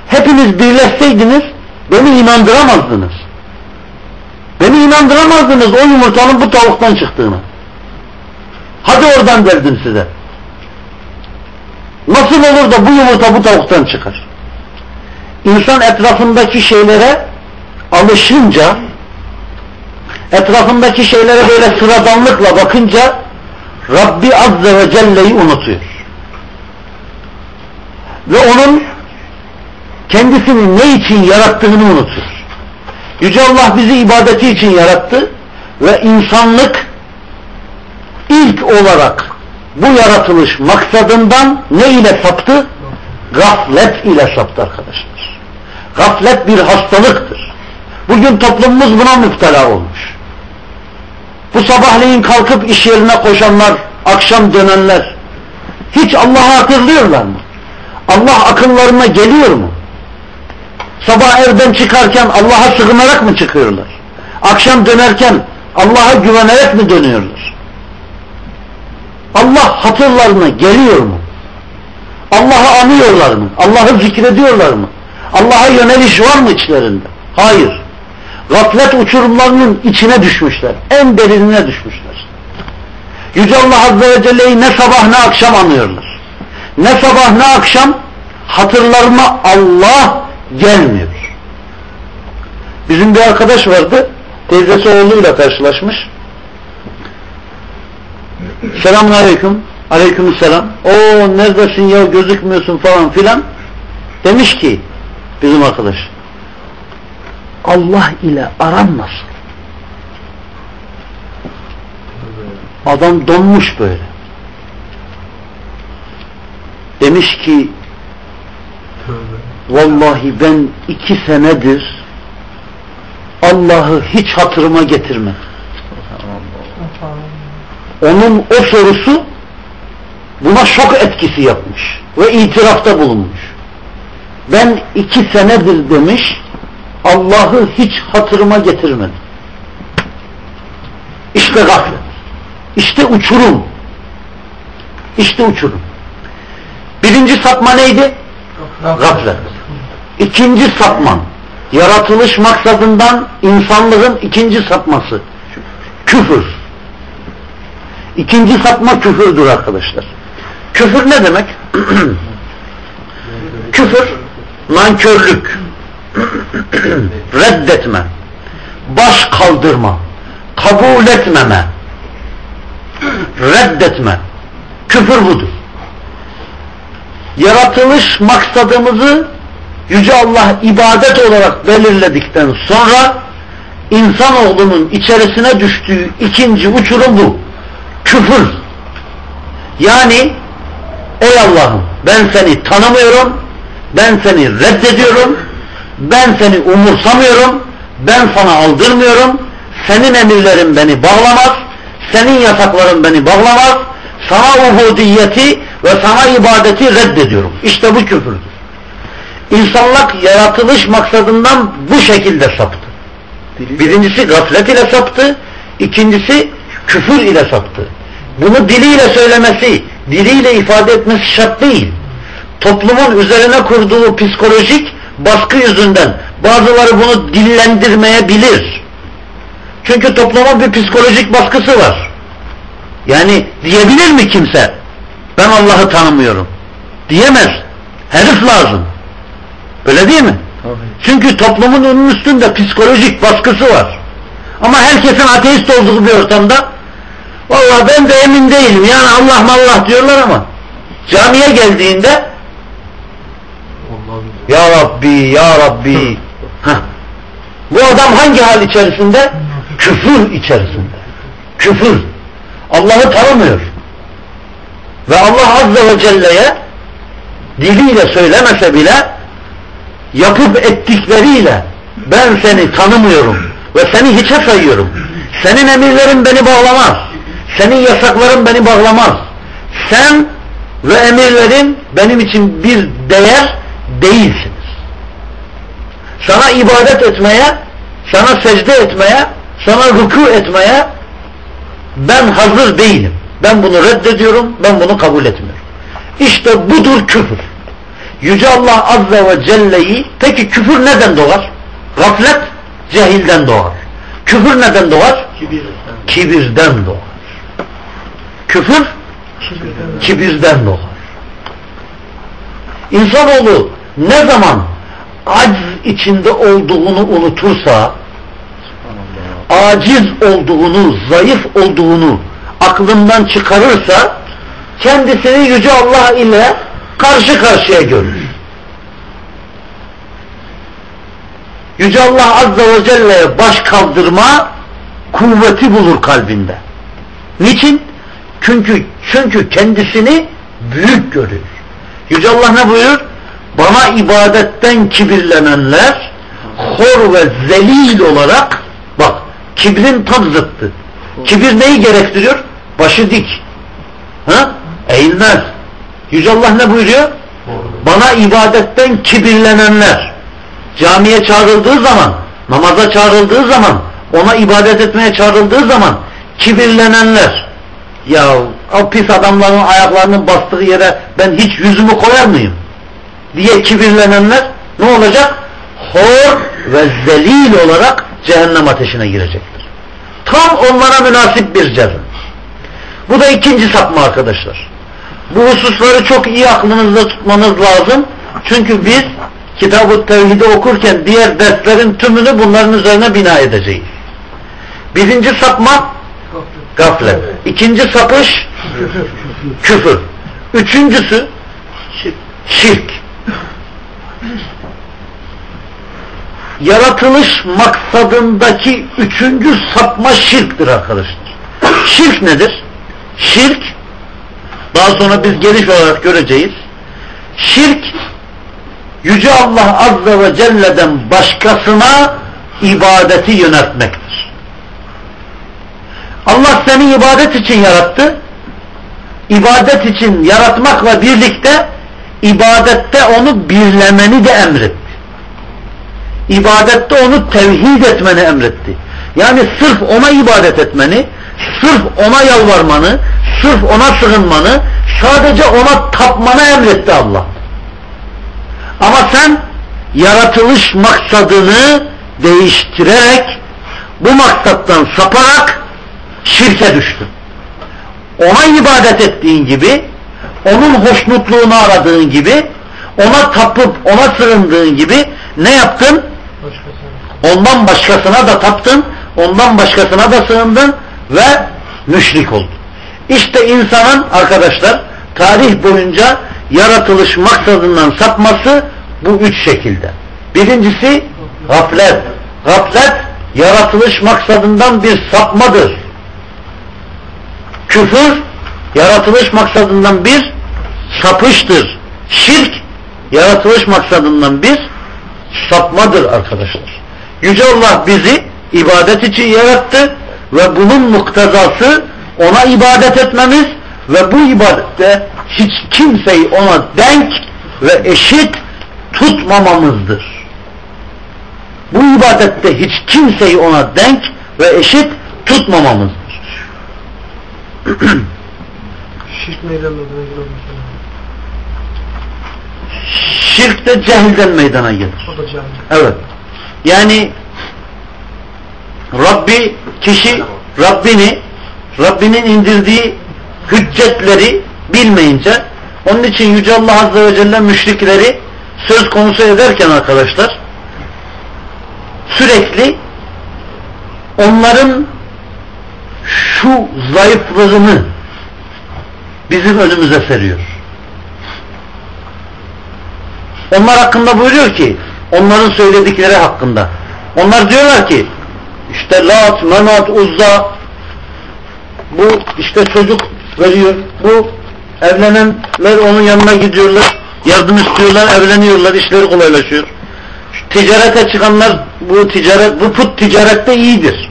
hepiniz birleşseydiniz beni inandıramazdınız. Beni inandıramazdınız o yumurtanın bu tavuktan çıktığını. Hadi oradan derdim size. Nasıl olur da bu yumurta bu tavuktan çıkar? İnsan etrafındaki şeylere alışınca etrafındaki şeylere böyle sıradanlıkla bakınca Rabbi Azze ve Celle'yi unutuyor. Ve onun kendisini ne için yarattığını unutuyor. Yüce Allah bizi ibadeti için yarattı ve insanlık ilk olarak bu yaratılış maksadından ne ile saptı? Gaflet ile saptı arkadaşlar. Gaflet bir hastalıktır. Bugün toplumumuz buna müptela olmuş. Bu sabahleyin kalkıp iş yerine koşanlar, akşam dönenler hiç Allah'ı hatırlıyorlar mı? Allah akıllarına geliyor mu? Sabah evden çıkarken Allah'a sığınarak mı çıkıyorlar? Akşam dönerken Allah'a güvenerek mi dönüyorlar? Allah hatırlarına geliyor mu? Allah'ı anıyorlar mı? Allah'ı zikrediyorlar mı? Allah'a yöneliş var mı içlerinde? Hayır. Gaflet uçurumlarının içine düşmüşler. En derinine düşmüşler. Yüce Allah Azze ve Celle'yi ne sabah ne akşam anıyorlar. Ne sabah ne akşam hatırlarına Allah gelmiyor. Bizim bir arkadaş vardı. Teyzesi oğluyla karşılaşmış. Selamun aleyküm. Aleyküm selam. O neredesin ya gözükmüyorsun falan filan. Demiş ki bizim arkadaş Allah ile aran nasıl? Adam donmuş böyle. Demiş ki vallahi ben iki senedir Allah'ı hiç hatırıma getirmedim. Onun o sorusu buna şok etkisi yapmış ve itirafta bulunmuş. Ben iki senedir demiş Allah'ı hiç hatırıma getirmedim. İşte gaflet. İşte uçurum. İşte uçurum. Birinci sapma neydi? Gaflet. İkinci sapman. Yaratılış maksadından insanlığın ikinci sapması. Küfür. İkinci sapma küfürdür arkadaşlar. Küfür ne demek? Küfür, nankörlük, reddetme, baş kaldırma, kabul etmeme, reddetme. Küfür budur. Yaratılış maksadımızı Yüce Allah ibadet olarak belirledikten sonra insanoğlunun içerisine düştüğü ikinci uçurum bu. Küfür. Yani ey Allah'ım ben seni tanımıyorum, ben seni reddediyorum, ben seni umursamıyorum, ben sana aldırmıyorum, senin emirlerin beni bağlamaz, senin yasakların beni bağlamaz, sana ubudiyeti ve sana ibadeti reddediyorum. İşte bu küfürdür. İnsanlık yaratılış maksadından bu şekilde saptı. Birincisi gaflet ile saptı, ikincisi küfür ile saptı. Bunu diliyle söylemesi, diliyle ifade etmesi şart değil. Toplumun üzerine kurduğu psikolojik baskı yüzünden bazıları bunu dillendirmeyebilir. Çünkü toplumun bir psikolojik baskısı var. Yani diyebilir mi kimse? Ben Allah'ı tanımıyorum. Diyemez. Herif lazım. Öyle değil mi? Çünkü toplumun onun üstünde psikolojik baskısı var. Ama herkesin ateist olduğu bir ortamda Vallahi ben de emin değilim. Yani Allah Allah diyorlar ama camiye geldiğinde Ya Rabbi, Ya Rabbi Heh. Bu adam hangi hal içerisinde? Küfür içerisinde. Küfür. Allah'ı tanımıyor. Ve Allah Azze ve Celle'ye diliyle söylemese bile yapıp ettikleriyle ben seni tanımıyorum ve seni hiçe sayıyorum. Senin emirlerin beni bağlamaz. Senin yasakların beni bağlamaz. Sen ve emirlerin benim için bir değer değilsiniz. Sana ibadet etmeye, sana secde etmeye, sana ruku etmeye ben hazır değilim. Ben bunu reddediyorum, ben bunu kabul etmiyorum. İşte budur küfür. Yüce Allah Azze ve Celle'yi peki küfür neden doğar? Gaflet cehilden doğar. Küfür neden doğar? Kibirden doğar. Küfür kibirden doğar. İnsanoğlu ne zaman acz içinde olduğunu unutursa aciz olduğunu, zayıf olduğunu aklından çıkarırsa kendisini Yüce Allah ile karşı karşıya görür. Yüce Allah Azze ve Celle'ye baş kaldırma kuvveti bulur kalbinde. Niçin? Çünkü çünkü kendisini büyük görür. Yüce Allah ne buyurur? Bana ibadetten kibirlenenler hor ve zelil olarak bak kibrin tam zıttı. Kibir neyi gerektiriyor? Başı dik. Ha? Eğilmez. Yüce Allah ne buyuruyor? Bana ibadetten kibirlenenler camiye çağrıldığı zaman namaza çağrıldığı zaman ona ibadet etmeye çağrıldığı zaman kibirlenenler ya o pis adamların ayaklarının bastığı yere ben hiç yüzümü koyar mıyım? Diye kibirlenenler ne olacak? Hor ve zelil olarak cehennem ateşine girecektir. Tam onlara münasip bir ceza. Bu da ikinci sapma arkadaşlar. Bu hususları çok iyi aklınızda tutmanız lazım. Çünkü biz Kitab-ı Tevhid'i okurken diğer derslerin tümünü bunların üzerine bina edeceğiz. Birinci sapma gaflet. İkinci sapış küfür. Üçüncüsü şirk. Yaratılış maksadındaki üçüncü sapma şirktir arkadaşlar. Şirk nedir? Şirk daha sonra biz geniş olarak göreceğiz. Şirk Yüce Allah Azze ve Celle'den başkasına ibadeti yöneltmektir. Allah seni ibadet için yarattı. İbadet için yaratmakla birlikte ibadette onu birlemeni de emretti. İbadette onu tevhid etmeni emretti. Yani sırf ona ibadet etmeni, sırf ona yalvarmanı, sırf ona sığınmanı, sadece ona tapmanı emretti Allah. Ama sen yaratılış maksadını değiştirerek bu maksattan saparak şirke düştün. Ona ibadet ettiğin gibi, onun hoşnutluğunu aradığın gibi, ona tapıp ona sığındığın gibi ne yaptın? Ondan başkasına da taptın, ondan başkasına da sığındın ve müşrik oldun. İşte insanın arkadaşlar tarih boyunca yaratılış maksadından sapması bu üç şekilde. Birincisi gaflet. Gaflet yaratılış maksadından bir sapmadır. Küfür yaratılış maksadından bir sapıştır. Şirk yaratılış maksadından bir sapmadır arkadaşlar. Yüce Allah bizi ibadet için yarattı ve bunun muktezası ona ibadet etmemiz ve bu ibadette hiç kimseyi ona denk ve eşit tutmamamızdır. Bu ibadette hiç kimseyi ona denk ve eşit tutmamamızdır. Şirk neyden Şirk de cehilden meydana gelir. Evet. Yani Rabbi kişi Rabbini Rabbinin indirdiği hüccetleri bilmeyince onun için Yüce Allah Azze ve Celle müşrikleri söz konusu ederken arkadaşlar sürekli onların şu zayıflığını bizim önümüze seriyor. Onlar hakkında buyuruyor ki onların söyledikleri hakkında. Onlar diyorlar ki işte Lat, Menat, Uzza bu işte çocuk veriyor. Bu evlenenler onun yanına gidiyorlar. Yardım istiyorlar, evleniyorlar, işleri kolaylaşıyor. Ticarete çıkanlar bu ticaret bu put ticarette iyidir.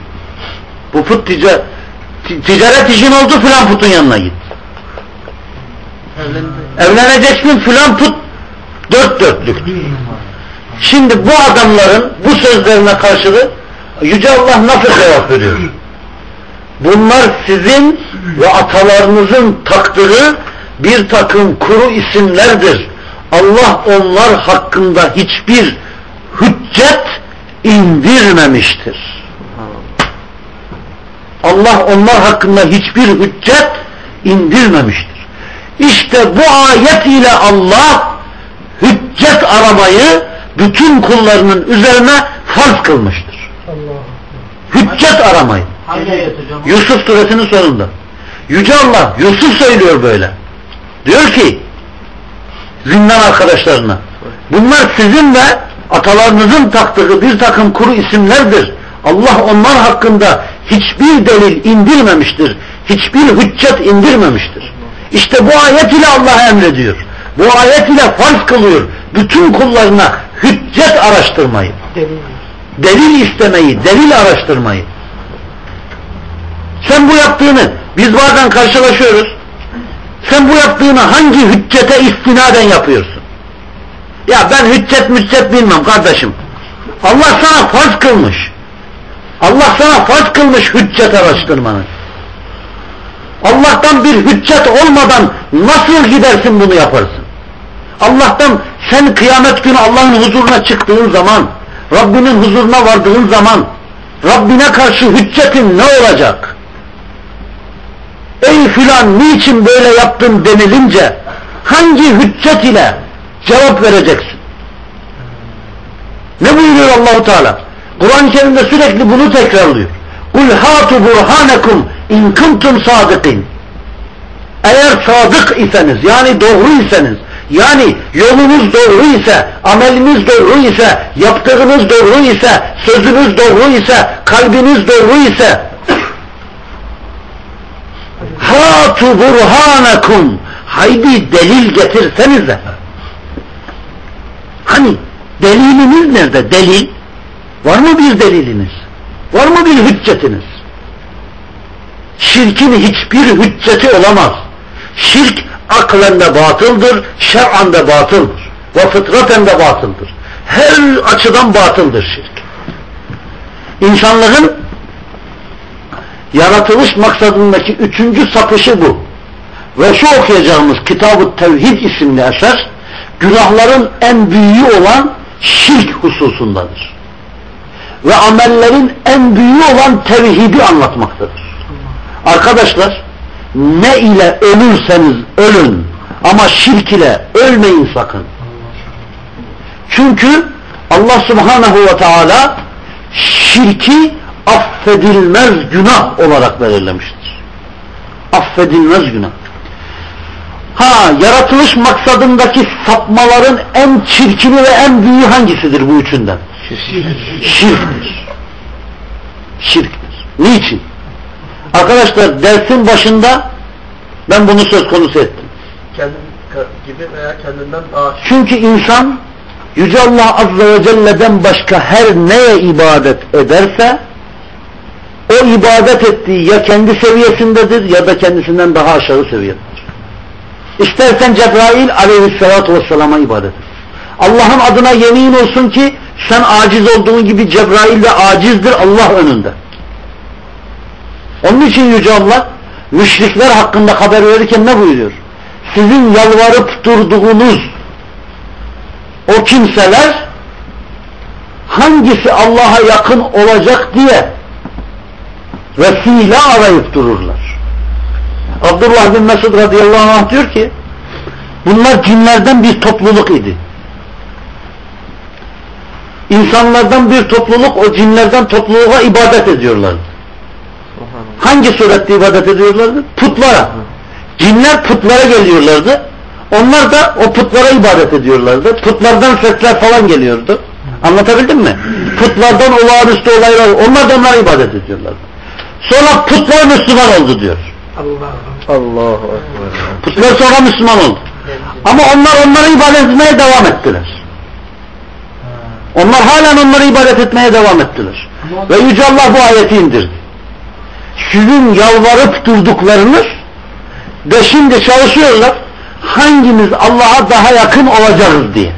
Bu put ticaret ticaret işin oldu filan putun yanına git. Evleneceksin filan put dört dörtlük. Şimdi bu adamların bu sözlerine karşılık Yüce Allah nasıl cevap veriyor? Bunlar sizin ve atalarınızın takdiri bir takım kuru isimlerdir. Allah onlar hakkında hiçbir hüccet indirmemiştir. Allah onlar hakkında hiçbir hüccet indirmemiştir. İşte bu ayet ile Allah hüccet aramayı bütün kullarının üzerine farz kılmıştır. Hüccet aramayı. Yusuf suresinin sonunda. Yüce Allah Yusuf söylüyor böyle. Diyor ki zindan arkadaşlarına bunlar sizin ve atalarınızın taktığı bir takım kuru isimlerdir. Allah onlar hakkında hiçbir delil indirmemiştir. Hiçbir hüccet indirmemiştir. İşte bu ayet ile Allah emrediyor. Bu ayet ile farz kılıyor. Bütün kullarına hüccet araştırmayı. Delil. Delil istemeyi, delil araştırmayı. Sen bu yaptığını, biz bazen karşılaşıyoruz. Sen bu yaptığını hangi hüccete istinaden yapıyorsun? Ya ben hüccet müccet bilmem kardeşim. Allah sana farz kılmış. Allah sana farz kılmış hüccet araştırmanı. Allah'tan bir hüccet olmadan nasıl gidersin bunu yaparsın? Allah'tan sen kıyamet günü Allah'ın huzuruna çıktığın zaman, Rabbinin huzuruna vardığın zaman, Rabbine karşı hüccetin ne olacak? Ey filan niçin böyle yaptın denilince hangi hüccet ile cevap vereceksin? Ne buyuruyor Allahu Teala? Kur'an-ı Kerim'de sürekli bunu tekrarlıyor. Kul hatu burhanekum in kuntum sadikin. Eğer sadık iseniz yani doğru iseniz yani yolunuz doğru ise, ameliniz doğru ise, yaptığınız doğru ise, sözünüz doğru ise, kalbiniz doğru ise hatu burhanakum. Haydi delil getirsenize hani deliliniz nerede? Delil. Var mı bir deliliniz? Var mı bir hüccetiniz? Şirkin hiçbir hücceti olamaz. Şirk aklen de batıldır şer'an da batıldır ve fıtraten de batıldır her açıdan batıldır şirk insanların yaratılış maksadındaki üçüncü sapışı bu. Ve şu okuyacağımız Kitab-ı Tevhid isimli eser günahların en büyüğü olan şirk hususundadır. Ve amellerin en büyüğü olan tevhidi anlatmaktadır. Arkadaşlar ne ile ölürseniz ölün ama şirk ile ölmeyin sakın. Çünkü Allah subhanahu ve teala şirki affedilmez günah olarak belirlemiştir. Affedilmez günah. Ha yaratılış maksadındaki sapmaların en çirkini ve en büyüğü hangisidir bu üçünden? Şirktir. Şirktir. Niçin? Arkadaşlar dersin başında ben bunu söz konusu ettim. Kendin gibi veya kendinden daha Çünkü insan Yüce Allah Azze ve Celle'den başka her neye ibadet ederse o ibadet ettiği ya kendi seviyesindedir ya da kendisinden daha aşağı seviyededir. İstersen Cebrail aleyhissalatu vesselama ibadet et. Allah'ın adına yemin olsun ki sen aciz olduğun gibi Cebrail de acizdir Allah önünde. Onun için Yüce Allah müşrikler hakkında haber verirken ne buyuruyor? Sizin yalvarıp durduğunuz o kimseler hangisi Allah'a yakın olacak diye vesile arayıp dururlar. Abdullah bin Mesud radıyallahu anh diyor ki bunlar cinlerden bir topluluk idi. İnsanlardan bir topluluk o cinlerden topluluğa ibadet ediyorlardı. Hangi surette ibadet ediyorlardı? Putlara. Cinler putlara geliyorlardı. Onlar da o putlara ibadet ediyorlardı. Putlardan sesler falan geliyordu. Anlatabildim mi? Putlardan olağanüstü olaylar, onlar da onlara ibadet ediyorlardı. Sonra putlar Müslüman oldu diyor. Allah Allahu Putlar sonra Müslüman oldu. Ama onlar onları ibadet etmeye devam ettiler. Onlar halen onları ibadet etmeye devam ettiler. Ve Yüce Allah bu ayeti indirdi. Sizin yalvarıp durduklarınız de şimdi çalışıyorlar hangimiz Allah'a daha yakın olacağız diye.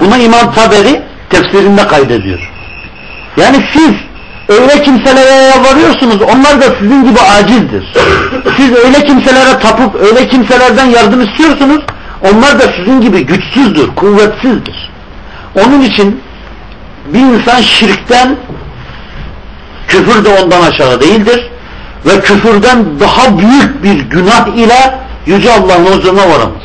Buna İmam Taberi tefsirinde kaydediyor. Yani siz öyle kimselere yalvarıyorsunuz onlar da sizin gibi acizdir. Siz öyle kimselere tapıp öyle kimselerden yardım istiyorsunuz onlar da sizin gibi güçsüzdür, kuvvetsizdir. Onun için bir insan şirkten küfür de ondan aşağı değildir ve küfürden daha büyük bir günah ile Yüce Allah'ın huzuruna varamaz.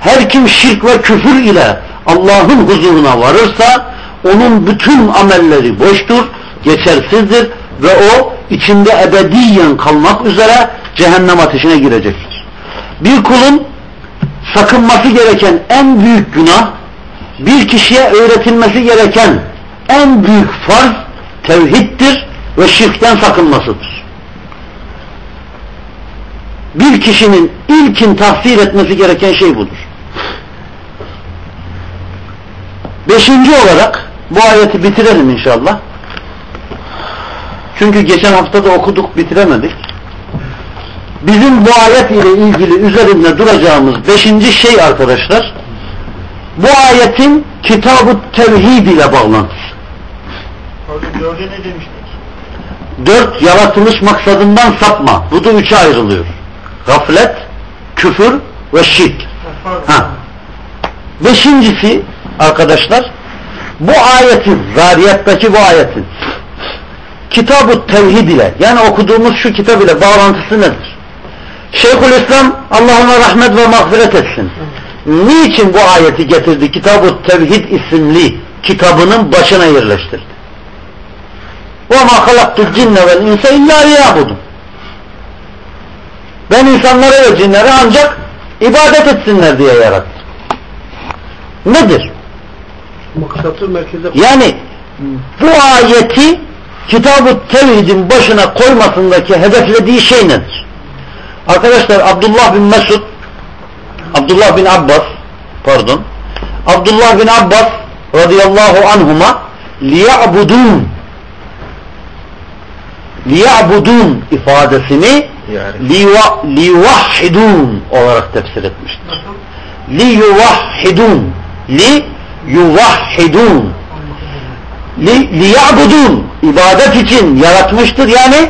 Her kim şirk ve küfür ile Allah'ın huzuruna varırsa onun bütün amelleri boştur, geçersizdir ve o içinde ebediyen kalmak üzere cehennem ateşine girecektir. Bir kulun sakınması gereken en büyük günah bir kişiye öğretilmesi gereken en büyük farz tevhiddir ve şirkten sakınmasıdır. Bir kişinin ilkin tahsil etmesi gereken şey budur. Beşinci olarak bu ayeti bitirelim inşallah. Çünkü geçen hafta da okuduk bitiremedik. Bizim bu ayet ile ilgili üzerinde duracağımız beşinci şey arkadaşlar bu ayetin kitab-ı tevhid ile bağlantısı. Abi dörde ne demiştik? Dört yaratılış maksadından sapma. Bu da üçe ayrılıyor. Gaflet, küfür ve şirk. Ha. Beşincisi arkadaşlar bu ayetin, Zariyat'taki bu ayetin kitab-ı tevhid ile yani okuduğumuz şu kitap ile bağlantısı nedir? Şeyhülislam Allah ona rahmet ve mağfiret etsin. Niçin bu ayeti getirdi? Kitab-ı Tevhid isimli kitabının başına yerleştirdi. وَمَا خَلَقْتُ الْجِنَّ وَالْاِنْسَ اِلَّا لِيَعْبُدُونَ Ben insanları ve cinleri ancak ibadet etsinler diye yarattım. Nedir? Maksatı merkeze Yani bu ayeti Kitab-ı Tevhid'in başına koymasındaki hedeflediği şey nedir? Arkadaşlar Abdullah bin Mesud Abdullah bin Abbas pardon Abdullah bin Abbas radıyallahu anhuma liya'budun liya'budun ifadesini liva, livahhidun olarak tefsir etmiştir. Liyuvahhidun li yuvahhidun li, liya'budun ibadet için yaratmıştır yani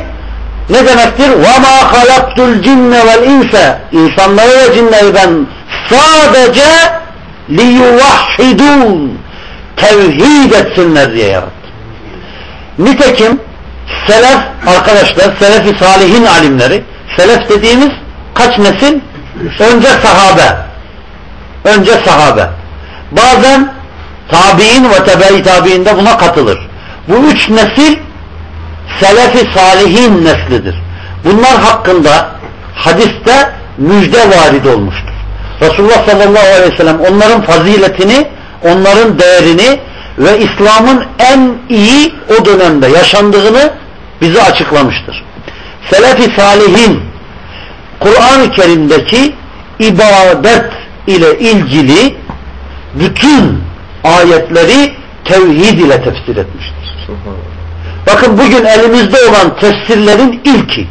ne demektir? وَمَا خَلَقْتُ الْجِنَّ وَالْاِنْسَ İnsanları ve cinleri ben sadece لِيُوَحِّدُونَ Tevhid etsinler diye yarattım. Nitekim selef arkadaşlar, selef-i salihin alimleri, selef dediğimiz kaç nesil? Önce sahabe. Önce sahabe. Bazen tabi'in ve tebe-i tabi'inde buna katılır. Bu üç nesil selefi salihin neslidir. Bunlar hakkında hadiste müjde varid olmuştur. Resulullah sallallahu aleyhi ve sellem onların faziletini, onların değerini ve İslam'ın en iyi o dönemde yaşandığını bize açıklamıştır. Selefi salihin Kur'an-ı Kerim'deki ibadet ile ilgili bütün ayetleri tevhid ile tefsir etmiştir. Bakın bugün elimizde olan tefsirlerin ilki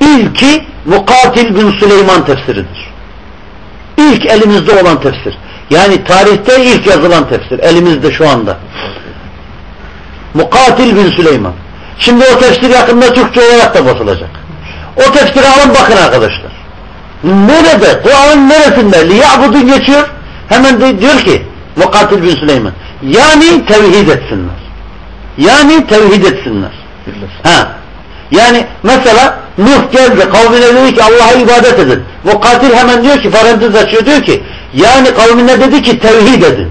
ilki Mukatil bin Süleyman tefsiridir. İlk elimizde olan tefsir. Yani tarihte ilk yazılan tefsir. Elimizde şu anda. Mukatil bin Süleyman. Şimdi o tefsir yakında Türkçe olarak da basılacak. O tefsiri alın bakın arkadaşlar. Nerede? Kur'an'ın neresinde? Liya'budun geçiyor. Hemen de diyor ki Mukatil bin Süleyman. Yani tevhid etsinler. Yani tevhid etsinler. Ha. Yani mesela Nuh geldi kavmine dedi ki Allah'a ibadet edin. Mukatil hemen diyor ki parantez açıyor diyor ki yani kavmine dedi ki tevhid edin.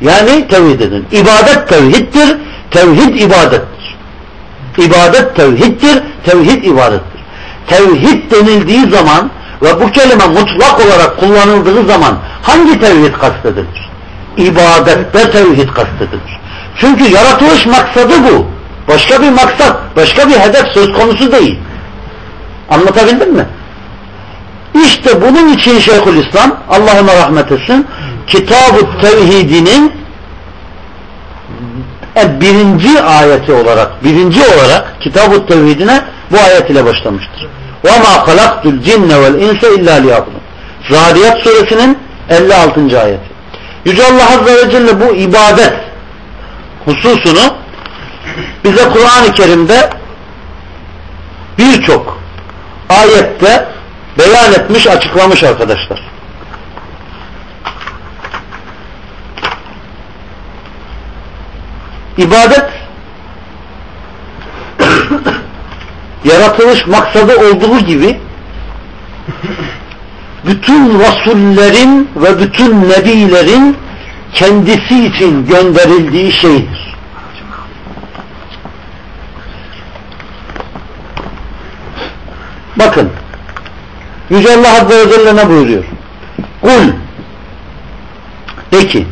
Yani tevhid edin. İbadet tevhiddir. Tevhid ibadettir. İbadet tevhiddir. Tevhid ibadettir. Tevhid denildiği zaman ve bu kelime mutlak olarak kullanıldığı zaman hangi tevhid kastedilir? İbadette tevhid kastedilir. Çünkü yaratılış maksadı bu. Başka bir maksat, başka bir hedef söz konusu değil. Anlatabildim mi? İşte bunun için Şeyhülislam, Allah'ıma rahmet etsin, Kitab-ı Tevhidinin birinci ayeti olarak, birinci olarak Kitab-ı Tevhidine bu ayet ile başlamıştır. وَمَا خَلَقْتُ الْجِنَّ وَالْاِنْسَ اِلَّا لِيَعْبُدُونَ Zariyat suresinin 56. ayeti. Yüce Allah Azze ve Celle bu ibadet hususunu bize Kur'an-ı Kerim'de birçok ayette beyan etmiş, açıklamış arkadaşlar. İbadet yaratılış maksadı olduğu gibi bütün rasullerin ve bütün nebilerin kendisi için gönderildiği şeydir. Bakın Yüce Allah Azze ve Celle ne buyuruyor? Kul de ki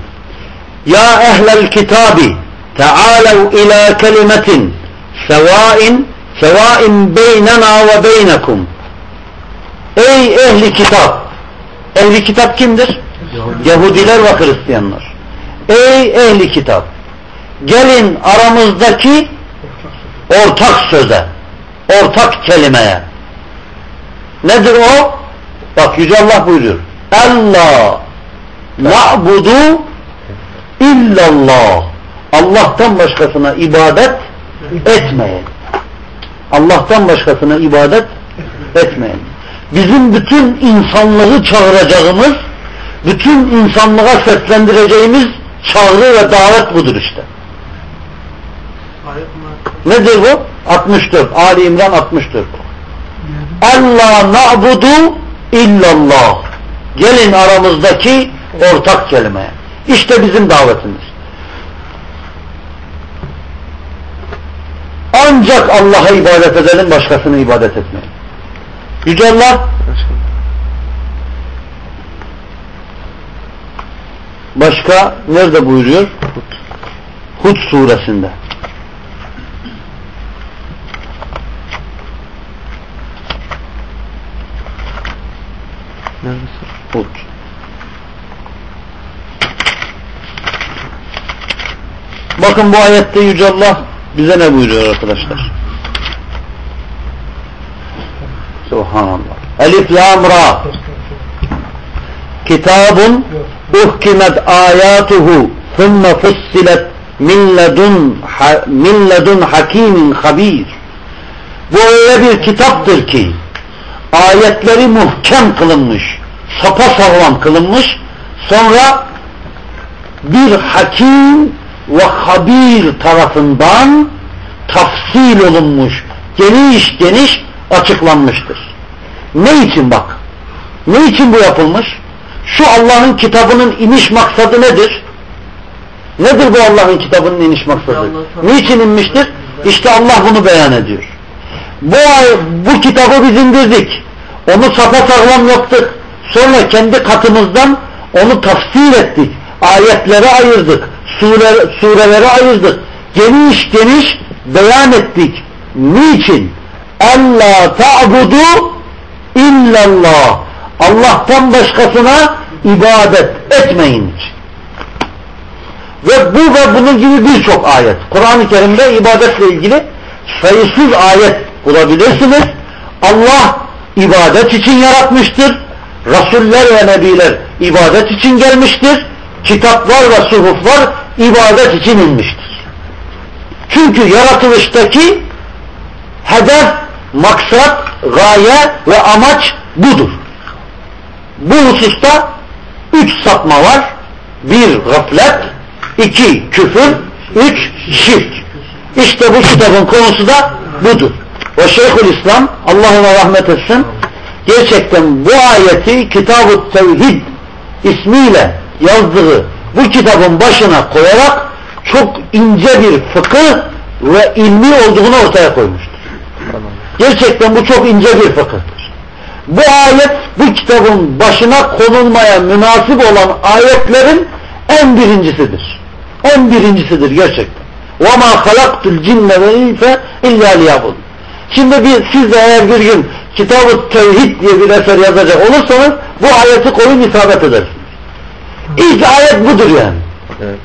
Ya ehlel kitabi tealev ila kelimetin sevain sevain beynena ve beynekum Ey ehli kitap ehli kitap kimdir? Yahudiler ve Hristiyanlar Ey ehli kitap gelin aramızdaki ortak söze ortak kelimeye Nedir o? Bak Yüce Allah buyuruyor. Allah na'budu illallah. Allah'tan başkasına ibadet etmeyin. Allah'tan başkasına ibadet etmeyin. Bizim bütün insanlığı çağıracağımız, bütün insanlığa seslendireceğimiz çağrı ve davet budur işte. Nedir bu? 64. Ali İmran 64. Allah na'budu illallah. Gelin aramızdaki ortak kelimeye. İşte bizim davetimiz. Ancak Allah'a ibadet edelim, başkasına ibadet etmeyin. Yüce Allah başka nerede buyuruyor? Hud suresinde. Neredesin? Hud. Bakın bu ayette Yüce Allah bize ne buyuruyor arkadaşlar? Subhanallah. Elif lam ra. Kitabun uhkimet ayatuhu thumme fussilet min ledun min ledun hakimin habir. Bu öyle bir kitaptır ki ayetleri muhkem kılınmış, sapasağlam kılınmış, sonra bir hakim ve habir tarafından tafsil olunmuş, geniş geniş açıklanmıştır. Ne için bak? Ne için bu yapılmış? Şu Allah'ın kitabının iniş maksadı nedir? Nedir bu Allah'ın kitabının iniş maksadı? Niçin inmiştir? İşte Allah bunu beyan ediyor. Bu, bu kitabı biz indirdik. Onu sapasağlam yaptık. Sonra kendi katımızdan onu tafsir ettik. Ayetlere ayırdık. Sure, surelere ayırdık. Geniş geniş beyan ettik. Niçin? Allah ta'budu illallah. Allah'tan başkasına ibadet etmeyin. Ve bu ve bunun gibi birçok ayet. Kur'an-ı Kerim'de ibadetle ilgili sayısız ayet bulabilirsiniz. Allah ibadet için yaratmıştır. Rasuller ve nebiler ibadet için gelmiştir. Kitaplar ve suhuflar ibadet için inmiştir. Çünkü yaratılıştaki hedef, maksat, gaye ve amaç budur. Bu hususta üç sapma var. Bir gaflet, iki küfür, üç şirk. İşte bu kitabın konusu da budur. Ve Şeyhül İslam Allah ona rahmet etsin gerçekten bu ayeti Kitab-ı Tevhid ismiyle yazdığı bu kitabın başına koyarak çok ince bir fıkıh ve ilmi olduğunu ortaya koymuştur. Gerçekten bu çok ince bir fıkıhtır. Bu ayet bu kitabın başına konulmaya münasip olan ayetlerin en birincisidir. En birincisidir gerçekten. وَمَا خَلَقْتُ الْجِنَّ وَالْاِنْفَ اِلَّا لِيَعْبُدُ Şimdi bir, siz de eğer bir gün Kitab-ı Tevhid diye bir eser yazacak olursanız bu ayeti koyun isabet edersiniz. İlk ayet budur yani. Evet.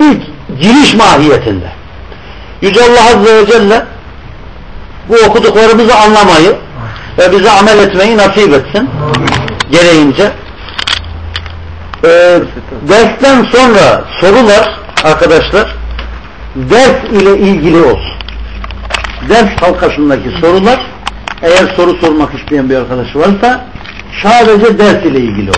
İlk giriş mahiyetinde. Yüce Allah Azze ve Celle bu okuduklarımızı anlamayı ve bize amel etmeyi nasip etsin. Gereğince. Ee, dersten sonra sorular arkadaşlar ders ile ilgili olsun. Ders halkasındaki sorular eğer soru sormak isteyen bir arkadaş varsa sadece ders ile ilgili olsun.